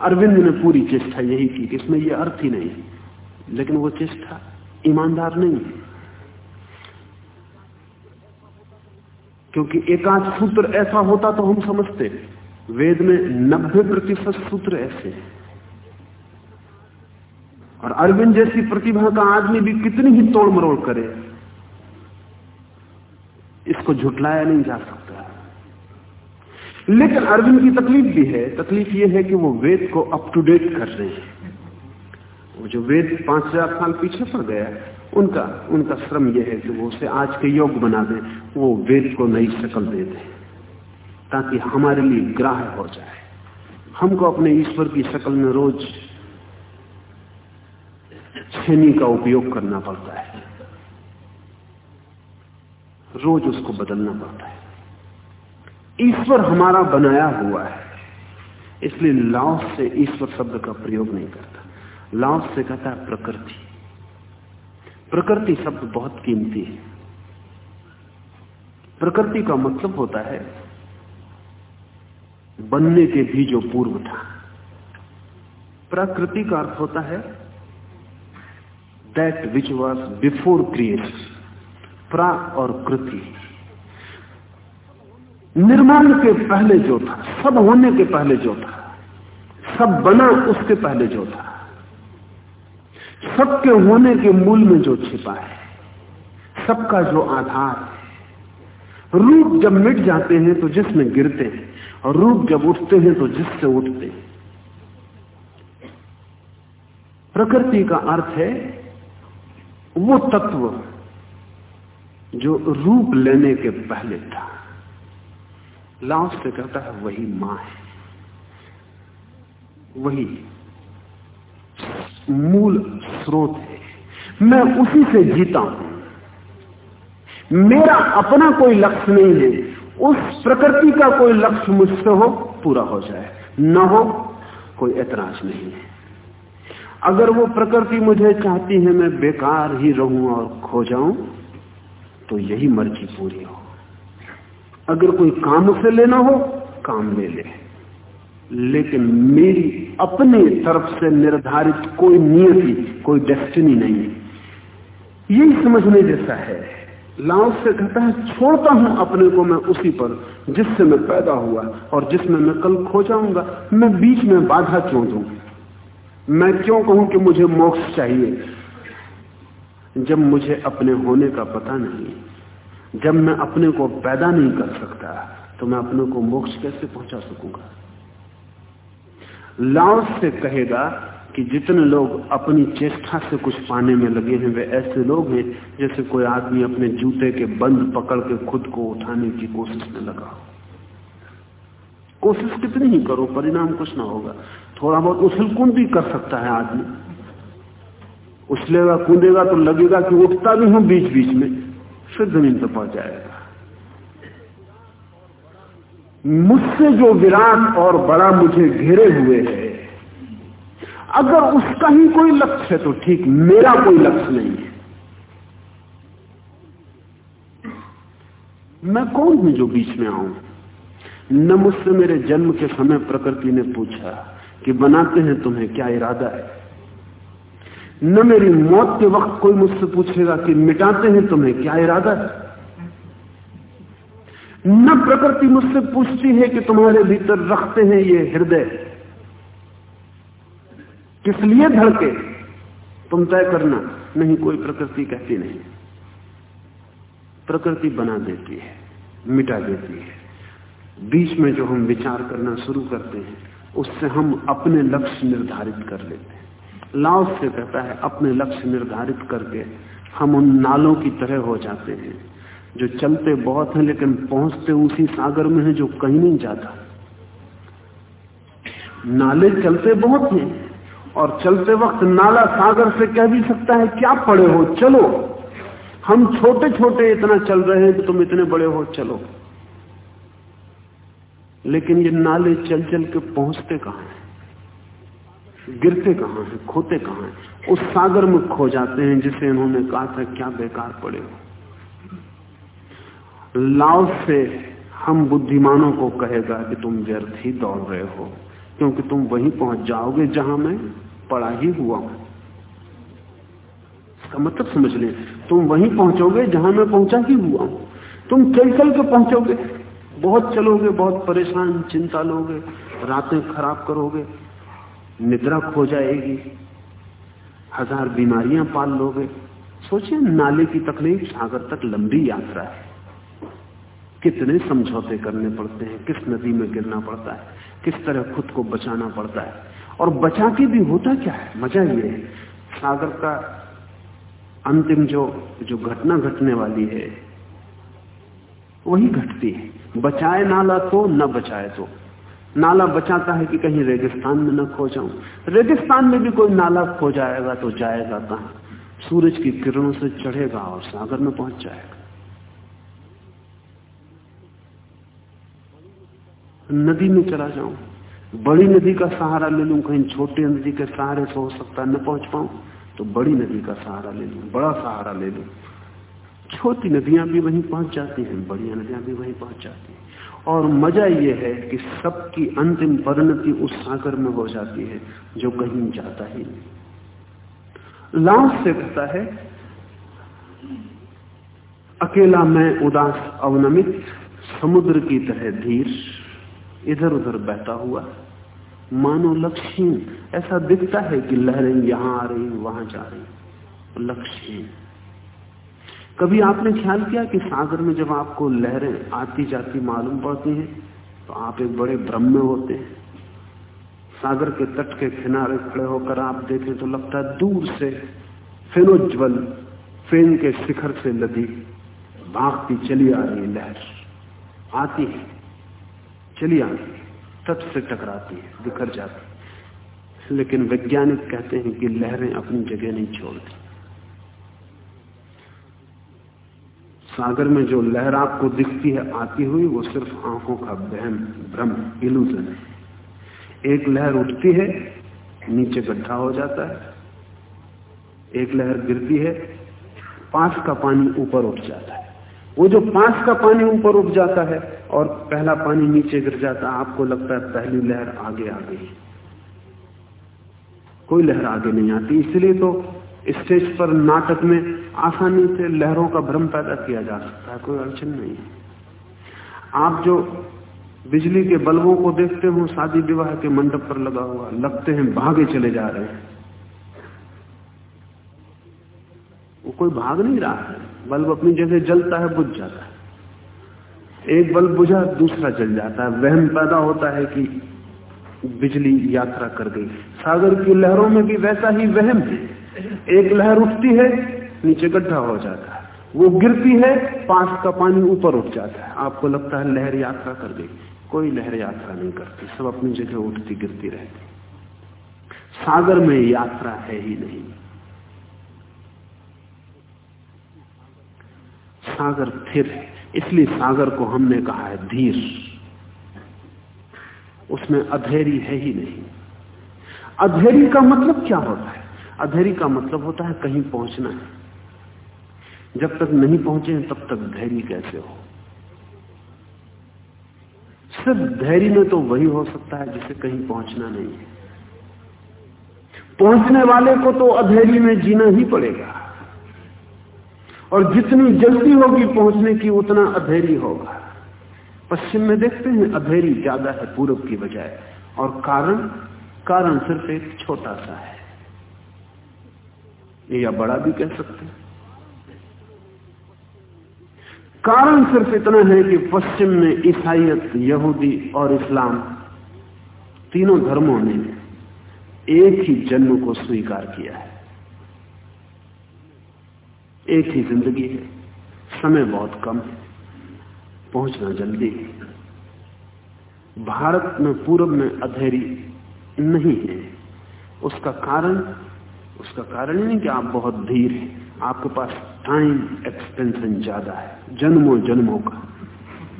अरविंद ने पूरी चेष्टा यही की कि इसमें ये अर्थ ही नहीं है। लेकिन वो चेष्टा ईमानदार नहीं है। क्योंकि एकांत सूत्र ऐसा होता तो हम समझते, वेद में नब्बे प्रतिशत सूत्र ऐसे हैं। और अरविंद जैसी प्रतिभा का आदमी भी कितनी ही तोड़ मरोड़ करे, इसको झुटलाया नहीं जा सकता। लेकिन अरविंद की तकलीफ़ भी है। तकलीफ़ यह है कि वो वेद को अप टू डेट कर रहे हैं। वो जो वेद पाँच हज़ार साल पीछे पड़ गया, उनका उनका श्रम यह है कि वो उसे आज के योग बना दें, वो वेद को नई शक्ल दे दें, ताकि हमारे लिए ग्राह्य हो जाए। हमको अपने ईश्वर की शक्ल में रोज छेनी का उपयोग करना पड़ता है। रोज उसको बदलना पड़ता है। ईश्वर हमारा बनाया हुआ है। इसलिए लाओस से ईश्वर शब्द का प्रयोग नहीं करता। लाओस से कहता है प्रकृति। प्रकृति शब्द बहुत कीमती है। प्रकृति का मतलब होता है बनने के भी जो पूर्व था। प्रकृति का अर्थ होता है that which was before creation प्रा और कृति। निर्माण के पहले जो था, सब होने के पहले जो था, सब बना उसके पहले जो था, सबके होने के मूल में जो छिपा है, सबका जो आधार है, रूप जब मिट जाते हैं तो जिसमें गिरते हैं, और रूप जब उठते हैं तो जिससे उठते हैं। प्रकृति का अर्थ है, वो तत्व जो रूप लेने के पहले था। लाओस से कहता है, वही माँ है। वही मूल स्रोत है। मैं उसी से जीता हूँ। मेरा अपना कोई लक्ष्य नहीं है। उस प्रकृति का कोई लक्ष्य मुझसे हो, पूरा हो जाए। न हो, कोई ऐतराज नहीं है। अगर वो प्रकृति मुझे चाहती है, मैं बेकार ही रहूँ और खो जाऊँ तो यही मर्ज़ी पूरी हो। अगर कोई काम से लेना हो, काम ले ले। लेकिन मेरी अपने तरफ़ से निर्धारित कोई नियति कोई डेस्टिनी नहीं यही समझने जैसा है। लाओस से कहता है, छोड़ता हूँ अपने को मैं उसी पर, जिससे मैं पैदा हुआ और जिसमें मैं कल खो जाऊँगा, मैं बीच में बाधा क्यों दू? मैं क्यों कहूँ कि मुझे मोक्ष चाहिए? जब मुझे अपने होने का पता नहीं। जब मैं अपने को पैदा नहीं कर सकता तो मैं अपने को मोक्ष कैसे पहुँचा सकूँगा? लाओस से कहेगा कि जितने लोग अपनी चेष्टा से कुछ पाने में लगे हैं, वे ऐसे लोग हैं जैसे कोई आदमी अपने जूते के बंद पकड़ के खुद को उठाने की कोशिश में लगा हो। कोशिश कितनी ही करो, परिणाम कुछ ना होगा। थोड़ा बहुत उछल कूद भी कर सकता है आदमी। उछलेगा, कूदेगा तो लगेगा कि उठता भी हूँ बीच बीच में। फिर ज़मीन पर पहुँच जाएगा। मुझसे जो विराट और बड़ा मुझे घेरे हुए है, अगर उसका ही कोई लक्ष्य है तो ठीक मेरा कोई लक्ष्य नहीं है। मैं कौन हूँ जो बीच में आऊँ? न मुझसे मेरे जन्म के समय प्रकृति ने पूछा कि बनाते हैं तुम्हें क्या इरादा है? न मेरी मौत के वक्त कोई मुझसे पूछेगा कि मिटाते हैं तुम्हें क्या इरादा है? न प्रकृति मुझसे पूछती है कि तुम्हारे भीतर रखते हैं ये हृदय। किस लिए धड़के? तुम तय करना, नहीं कोई प्रकृति कहती नहीं। प्रकृति बना देती है, मिटा देती है। बीच में जो हम विचार करना शुरू करते हैं, उससे हम अपने लक्ष्य निर्धारित कर लेते हैं। लाओ से कहता है, अपने लक्ष्य निर्धारित करके हम उन नालों की तरह हो जाते हैं, जो चलते बहुत हैं लेकिन पहुँचते उसी सागर में है जो कहीं नहीं जाता। नाले चलते बहुत हैं और चलते वक्त नाला सागर से कह भी सकता है, क्या पड़े हो? चलो। हम छोटे छोटे इतना चल रहे हैं कि तुम इतने बड़े हो, चलो। लेकिन ये नाले चल चल के पहुँचते कहाँ हैं? गिरते कहाँ हैं? खोते कहाँ हैं? उस सागर में खो जाते हैं जिसे इन्होंने कहा था, क्या बेकार पड़े हो? लाव से हम बुद्धिमानों को कहेगा कि तुम व्यर्थ ही दौड़ रहे हो, क्योंकि तुम वहीं पहुँच जाओगे जहाँ मैं पड़ा ही हुआ हूँ। इसका मतलब समझ ले, तुम वहीं पहुंचोगे जहाँ मैं पहुँचा ही हुआ हूँ। तुम चल चल के पहुंचोगे, बहुत चलोगे, बहुत परेशान, चिंता लोगे, रातें खराब करोगे निद्रा खो जाएगी। हज़ार बीमारियाँ पाल लोगे। सोचिए, नाले की तकलीफ़ सागर तक लंबी यात्रा है। कितने समझौते करने पड़ते हैं, किस नदी में गिरना पड़ता है, किस तरह खुद को बचाना पड़ता है। और बचा के भी होता क्या है? मज़ा ये है। सागर का अंतिम जो जो घटना घटने वाली है, वही घटती है। बचाए नाला तो न बचाए तो। नाला बचाता है कि कहीं रेगिस्तान में न खो जाऊँ। रेगिस्तान में भी कोई नाला खो जाएगा तो जाएगा कहाँ? सूरज की किरणों से चढ़ेगा और सागर में पहुँच जाएगा। नदी में चला जाऊँ। बड़ी नदी का सहारा ले लूँ, कहीं छोटी नदी के सहारे से हो सकता है न पहुँच पाऊँ तो बड़ी नदी का सहारा ले लूँ, बड़ा सहारा ले लूँ। छोटी नदियाँ भी वहीं पहुँच जाती हैं बड़ी नदियाँ भी वहीं पहुँच जाती हैं। और मज़ा यह है कि सबकी अंतिम परिणति उस सागर में हो जाती है, जो कहीं जाता ही नहीं। लाश से कहता है, अकेला मैं उदास, अवनमित, समुद्र की तरह धीर इधर उधर बहता हुआ, मानो लक्ष्यहीन ऐसा दिखता है कि लहरें यहाँ आ रही, वहाँ जा रही। लक्ष्यहीन कभी आपने ख्याल किया कि सागर में जब आपको लहरें आती जाती मालूम पड़ती हैं तो आप एक बड़े भ्रम में होते हैं। सागर के तट के किनारे खड़े होकर आप देखें तो लगता है दूर से फेनोज्वल फेन के शिखर से लदी भागती चली आ रही लहर आती है, चली आती है, तट से टकराती है, बिखर जाती है। लेकिन वैज्ञानिक कहते हैं कि लहरें अपनी जगह नहीं छोड़ती। सागर में जो लहर आपको दिखती है, आती हुई, वो सिर्फ़ आँखों का बहम, भ्रम इल्यूजन है। एक लहर उठती है, नीचे गड्ढा हो जाता है। एक लहर गिरती है, पास का पानी ऊपर उठ जाता है। वो जो पास का पानी ऊपर उठ जाता है और पहला पानी नीचे गिर जाता है, आपको लगता है पहली लहर आगे आ गई। कोई लहर आगे नहीं आती। इसलिए तो स्टेज पर नाटक में आसानी से लहरों का भ्रम पैदा किया जा सकता है, कोई अड़चन नहीं है। आप जो बिजली के बल्बों को देखते हो, शादी विवाह के मंडप पर लगा हुआ, लगते हैं, भागे चले जा रहे हैं। वो कोई भाग नहीं रहा है। बल्ब अपनी जगह जलता है, बुझ जाता है। एक बल्ब बुझा, दूसरा जल जाता है। वहम पैदा होता है कि बिजली यात्रा कर गई। सागर की लहरों में भी वैसा ही वहम है। एक लहर उठती है नीचे गड्ढा हो जाता है। वो गिरती है, पास का पानी ऊपर उठ जाता है। आपको लगता है लहर यात्रा कर गई कोई लहर यात्रा नहीं करती। सब अपनी जगह उठती, गिरती रहती। सागर में यात्रा है ही नहीं। सागर स्थिर है। इसलिए सागर को हमने कहा है धीर। उसमें अधेरी है ही नहीं। अधेरी का मतलब क्या होता है? अधेरी का मतलब होता है कहीं पहुँचना है। जब तक नहीं पहुँचे तब तक धैर्य कैसे हो? सिर्फ़ धैर्य में तो वही हो सकता है जिसे कहीं पहुँचना नहीं है। पहुँचने वाले को तो अधेरी में जीना ही पड़ेगा। और जितनी जल्दी होगी पहुँचने की, उतना अधेरी होगा। पश्चिम में देखते हैं अधेरी ज़्यादा है पूरब की बजाय। और कारण? कारण सिर्फ़ एक छोटा सा है। या बड़ा भी कह सकते हैं। कारण सिर्फ़ इतना है कि पश्चिम में ईसाइत यहूदी और इस्लाम तीनों धर्मों ने एक ही जन्म को स्वीकार किया है। एक ही ज़िंदगी है। समय बहुत कम है। पहुँचना जल्दी है। भारत में पूर्व में अधेरी नहीं है। उसका कारण उसका कारण ही नहीं कि आप बहुत धीर हैं। आपके पास टाइम एक्सपेंशन ज़्यादा है, जन्मों जन्मों का।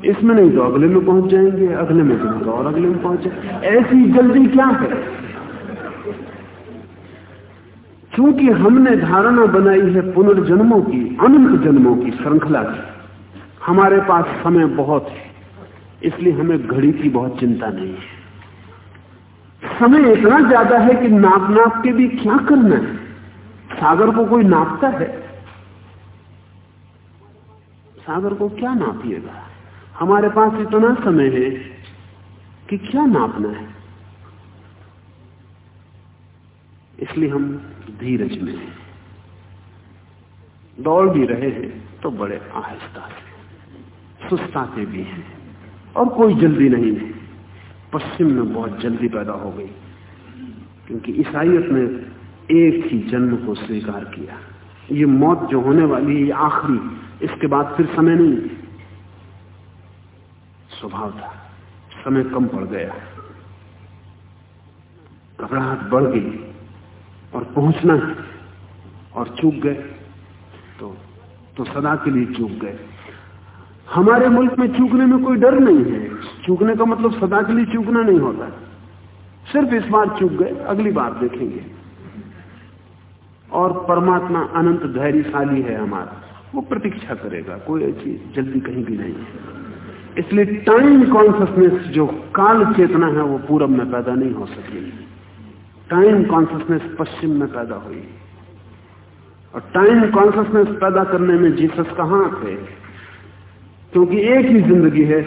इसमें नहीं तो अगले में पहुँच जाएँगे, अगले में जाएँगे और अगले में पहुँच जाएँगे। ऐसी जल्दी क्या है? क्योंकि हमने धारणा बनाई है पुनर्जन्मों की, अनंत जन्मों की श्रृंखला की। हमारे पास समय बहुत है, इसलिए हमें घड़ी की बहुत चिंता नहीं है। समय इतना ज़्यादा है कि नाप नाप के भी क्या करना है? सागर को कोई नापता है? सागर को क्या नापिएगा? हमारे पास इतना समय है कि क्या नापना है? इसलिए हम धीरज में हैं। दौड़ भी रहे हैं तो बड़े आहिस्ता से, सुस्ताते भी हैं और कोई जल्दी नहीं है। पश्चिम में बहुत जल्दी पैदा हो गई, क्योंकि ईसाइत ने एक ही जन्म को स्वीकार किया। ये मौत जो होने वाली है आखिरी इसके बाद फिर समय नहीं। स्वभाव था। समय कम पड़ गया। घबराहट बढ़ गई और पहुँचना है और चूक गए। तो तो सदा के लिए चूक गए। हमारे मुल्क में चूकने में कोई डर नहीं है। चूकने का मतलब सदा के लिए चूकना नहीं होता। सिर्फ़ इस बार चूक गए, अगली बार देखेंगे। और परमात्मा अनंत धैर्यशाली है हमारा। वो प्रतीक्षा करेगा, कोई ऐसी जल्दी कहीं भी नहीं है। इसलिए टाइम कॉन्सियसनेस जो काल चेतना है, वो पूरब में पैदा नहीं हो सकी। टाइम कॉन्सियसनेस पश्चिम में पैदा हुई। और टाइम कॉन्सियसनेस पैदा करने में जीसस का हाथ है क्योंकि एक ही ज़िंदगी है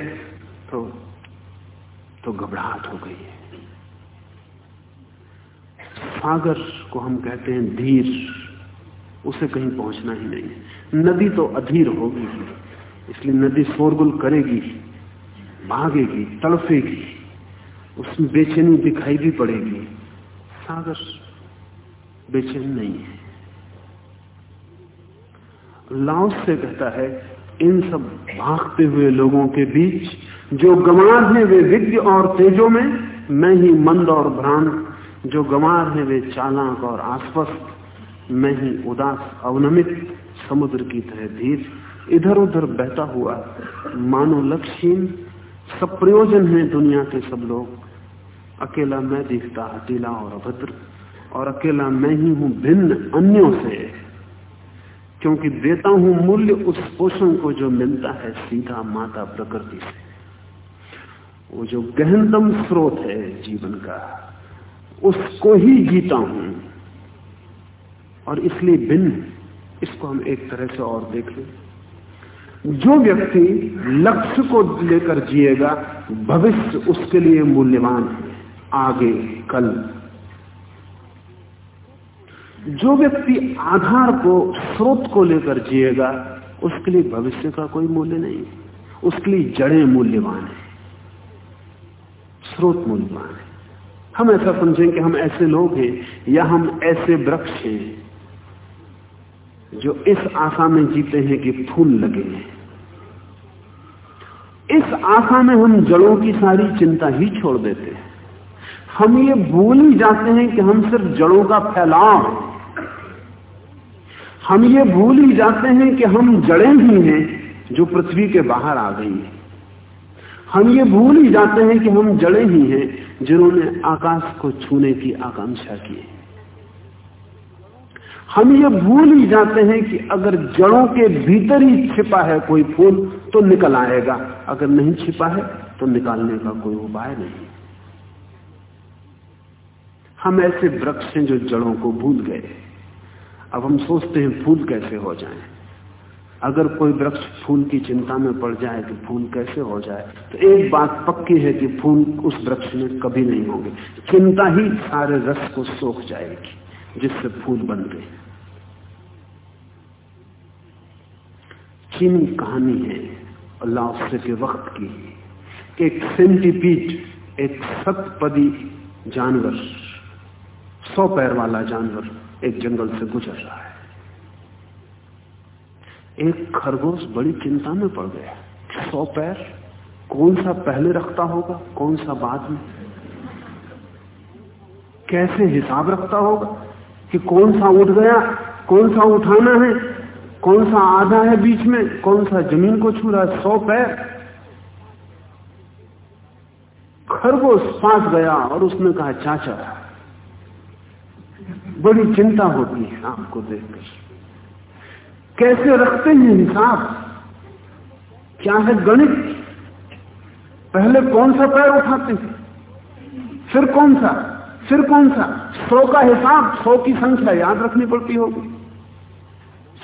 तो तो घबराहट हो गई है। सागर को हम कहते हैं धीर। उसे कहीं पहुँचना ही नहीं। नदी तो अधीर होगी इसलिए नदी शोरगुल करेगी, भागेगी, तड़फेगी। उसमें बेचैनी दिखाई भी पड़ेगी। सागर बेचैन नहीं है। लाओस से कहता है, इन सब भागते हुए लोगों के बीच, जो गंवार है वे विज्ञ और तेजों में, मैं ही मंद और भ्रांत, जो गंवार है वे चालाक और आसवस्त। मैं ही उदास अवनमित समुद्र की तरह धीर। इधर उधर बहता हुआ मानो लक्ष्यहीन सब प्रयोजन है दुनिया के सब लोग। अकेला मैं दिखता हटीला और अभद्र, और अकेला मैं ही हूँ भिन्न अन्यों से। क्योंकि देता हूँ मूल्य उस पोषण को जो मिलता है सीधा माता प्रकृति से। वो जो गहनतम स्रोत है जीवन का, उसको ही जीता हूँ। और इसलिए भिन्न इसको हम एक तरह से और देख लें। जो व्यक्ति लक्ष्य को लेकर जिएगा, भविष्य उसके लिए मूल्यवान है, आगे कल। जो व्यक्ति आधार को, स्रोत को लेकर जिएगा, उसके लिए भविष्य का कोई मूल्य नहीं। उसके लिए जड़ें मूल्यवान है, स्रोत मूल्यवान है। हम ऐसा समझें कि हम ऐसे लोग हैं या हम ऐसे वृक्ष हैं। जो इस आशा में जीते हैं कि फूल लगे हैं। इस आशा में हम जड़ों की सारी चिंता ही छोड़ देते हैं। हम ये भूल ही जाते हैं कि हम सिर्फ़ जड़ों का फैलाव हम ये भूल ही जाते हैं कि हम जड़ें ही हैं जो पृथ्वी के बाहर आ गई हैं। हम ये भूल ही जाते हैं कि हम जड़ें ही हैं जिन्होंने आकाश को छूने की आकांक्षा की हम ये भूल ही जाते हैं कि अगर जड़ों के भीतर ही छिपा है कोई फूल तो निकल आएगा। अगर नहीं छिपा है तो निकालने का कोई उपाय नहीं। हम ऐसे वृक्ष हैं जो जड़ों को भूल गए। अब हम सोचते हैं, फूल कैसे हो जाए? अगर कोई वृक्ष फूल की चिंता में पड़ जाए कि फूल कैसे हो जाए? तो एक बात पक्की है कि फूल उस वृक्ष में कभी नहीं होंगे। चिंता ही सारे रस को सोख जाएगी, जिससे फूल बनते हैं चीनी कहानी है, अल्लाह के वक्त की। एक सेंटीपीट एक सतपदी जानवर, सौ पैर वाला जानवर एक जंगल से गुजर रहा है। एक खरगोश बड़ी चिंता में पड़ गया। सौ पैर? कौन सा पहले रखता होगा, कौन सा बाद में? कैसे हिसाब रखता होगा कि कौन सा उठ गया, कौन सा उठाना है? कौन सा आधा है बीच में? कौन सा ज़मीन को छू रहा है? सौ पैर खरगोश पास गया और उसने कहा, चाचा, बड़ी चिंता होती है आपको देखकर। कैसे रखते हैं हिसाब क्या है गणित? पहले कौन सा पैर उठाते हैं? फिर कौन सा फिर कौन सा सौ का हिसाब, सौ की संख्या याद रखनी पड़ती होगी।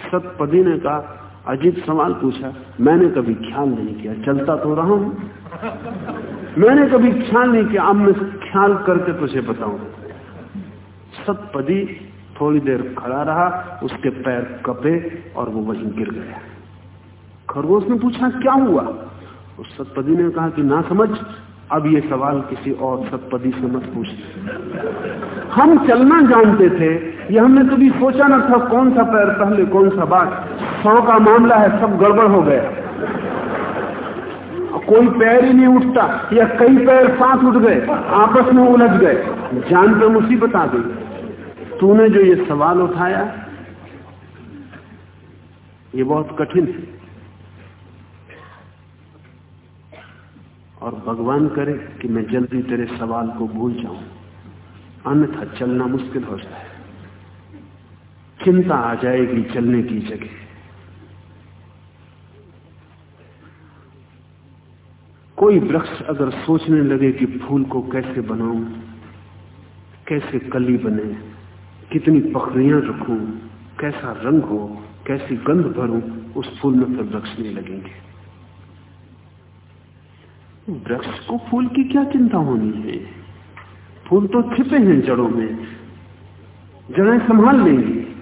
सतपदी ने कहा अजीब सवाल पूछा। मैंने कभी ख्याल नहीं किया, चलता तो रहा हूँ। मैंने कभी ख्याल नहीं किया, अब मैं ख्याल करके तुझे बताऊँ। सतपदी थोड़ी देर खड़ा रहा, उसके पैर कपे और वो वहीं गिर गया। खरगोश ने पूछा, क्या हुआ? उस सतपदी ने कहा कि, ना समझ अब ये सवाल किसी और सतपदी से मत पूछ। हम चलना जानते थे, ये हमने कभी सोचा ना था कौन सा पैर पहले, कौन सा बात सौ का मामला है, सब गड़बड़ हो गया। कोई पैर ही नहीं उठता, या कई पैर साथ उठ गए, आपस में उलझ गए। जान पे मुसीबत आ गई। तूने जो ये सवाल उठाया, ये बहुत कठिन है। और भगवान करे कि मैं जल्दी तेरे सवाल को भूल जाऊँ। अन्यथा चलना मुश्किल हो जाए। चिंता आ जाएगी चलने की जगह। कोई वृक्ष अगर सोचने लगे कि फूल को कैसे बनाऊँ, कैसे कली बने, कितनी पखरियाँ रखूँ, कैसा रंग हो, कैसी गंध भरूं, उस फूल में फिर वृक्ष नहीं लगेंगे। वृक्ष को फूल की क्या चिंता होनी है? फूल तो छिपे हैं जड़ों में। जड़ें संभाल लेंगी।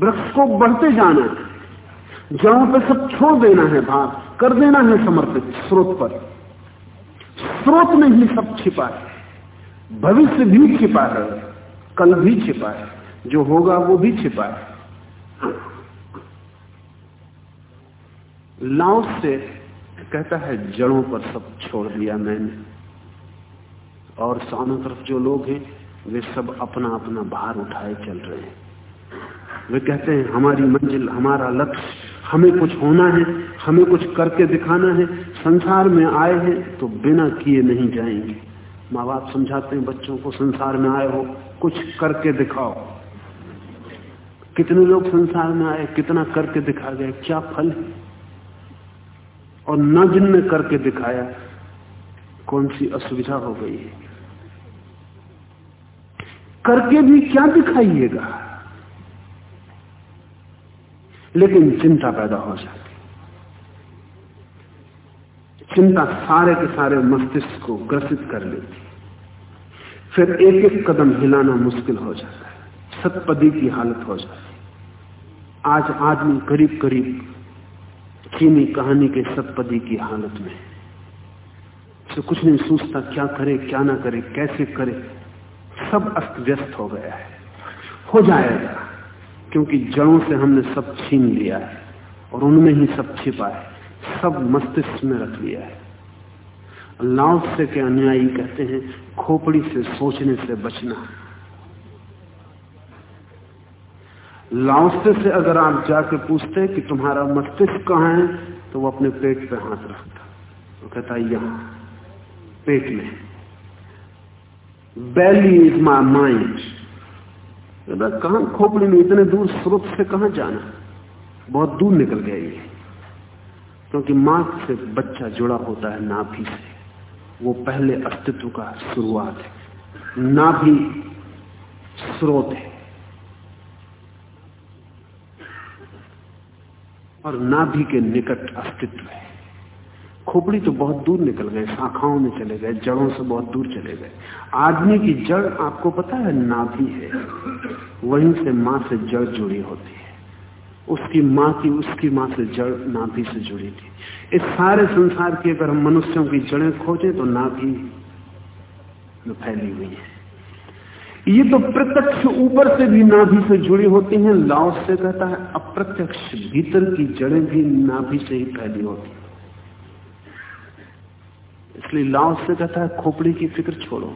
वृक्ष को बढ़ते जाना जड़ों पर सब छोड़ देना है भाग। कर देना है समर्पित स्रोत पर। स्रोत में ही सब छिपा है। भविष्य भी छिपा है। कल भी छिपा है। जो होगा वो भी छिपा है। लाओ से कहता है, जड़ों पर सब छोड़ दिया मैंने। और सामने तरफ़ जो लोग हैं, वे सब अपना अपना भार उठाए चल रहे हैं। वे कहते हैं, हमारी मंजिल, हमारा लक्ष्य, हमें कुछ होना है, हमें कुछ करके दिखाना है, संसार में आए हैं तो बिना किए नहीं जाएँगे। माँ बाप समझाते हैं, बच्चों को संसार में आए हो, कुछ करके दिखाओ। कितने लोग संसार में आए, कितना करके दिखा गए क्या फल है? और न जिनने करके दिखाया कौन सी असुविधा हो गई है। करके भी क्या दिखाइएगा? लेकिन चिंता पैदा हो जाती चिंता सारे के सारे मस्तिष्क को ग्रसित कर लेती फिर एक एक कदम हिलाना मुश्किल हो जाता है। सतपदी की हालत हो जाती आज आदमी करीब करीब चीनी कहानी के सतपदी की हालत में। से कुछ नहीं सोचता, क्या करे, क्या ना करे, कैसे करे, सब अस्त व्यस्त हो गया है। हो जाएगा, क्योंकि जड़ों से हमने सब छीन लिया है और उनमें ही सब छिपा है, सब मस्तिष्क में रख लिया है। लाव से के अनुयायी कहते हैं, खोपड़ी से सोचने से बचना। लाओसे से अगर आप जाके पूछते कि तुम्हारा मस्तिष्क कहाँ है तो वो अपने पेट पे हाथ रखता वो कहता है, यहाँ, पेट में। बैली इज़ माई माइंड कहा, खोपड़ी में इतने दूर स्रोत से कहा जाना? बहुत दूर निकल गया ये। क्योंकि माँ से बच्चा जुड़ा होता है नाभि से। वो पहले अस्तित्व का शुरुआत है। नाभि स्रोत है। और नाभि के निकट अस्तित्व है। खोपड़ी तो बहुत दूर निकल गए, शाखाओं में चले गए, जड़ों से बहुत दूर चले गए। आदमी की जड़ आपको पता है, नाभि है। वहीं से माँ से जड़ जुड़ी होती है। उसकी माँ की, उसकी माँ से जड़ नाभि से जुड़ी थी। इस सारे संसार की अगर हम मनुष्यों की जड़ें खोजें तो नाभि फैली हुई है। ये तो प्रत्यक्ष ऊपर से भी नाभि से जुड़ी होती हैं, लाओ से कहता है, अप्रत्यक्ष भीतर की जड़ें भी नाभि से ही फैली होती इसलिए लाओ से कहता है, खोपड़ी की फ़िक्र छोड़ो,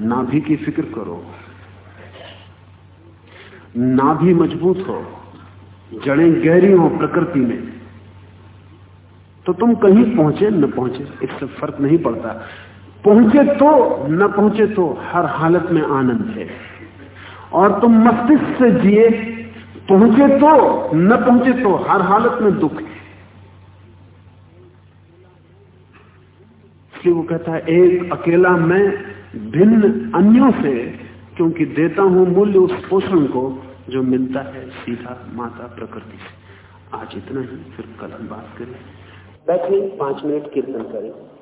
नाभि की फ़िक्र करो। नाभि मज़बूत हो, जड़ें गहरी हो प्रकृति में तो तुम कहीं पहुँचे न पहुँचे, इससे फ़र्क नहीं पड़ता। पहुँचे तो न पहुँचे तो हर हालत में आनंद है। और तुम मस्तिष्क से जिए, पहुँचे तो न पहुँचे तो हर हालत में दुख है। इसलिए वो कहता है, एक अकेला मैं भिन्न अन्यों से, क्योंकि देता हूँ मूल्य उस पोषण को जो मिलता है सीधा माता प्रकृति से। आज इतना ही, फिर कल हम बात करें। बैठे पाँच मिनट कीर्तन करें।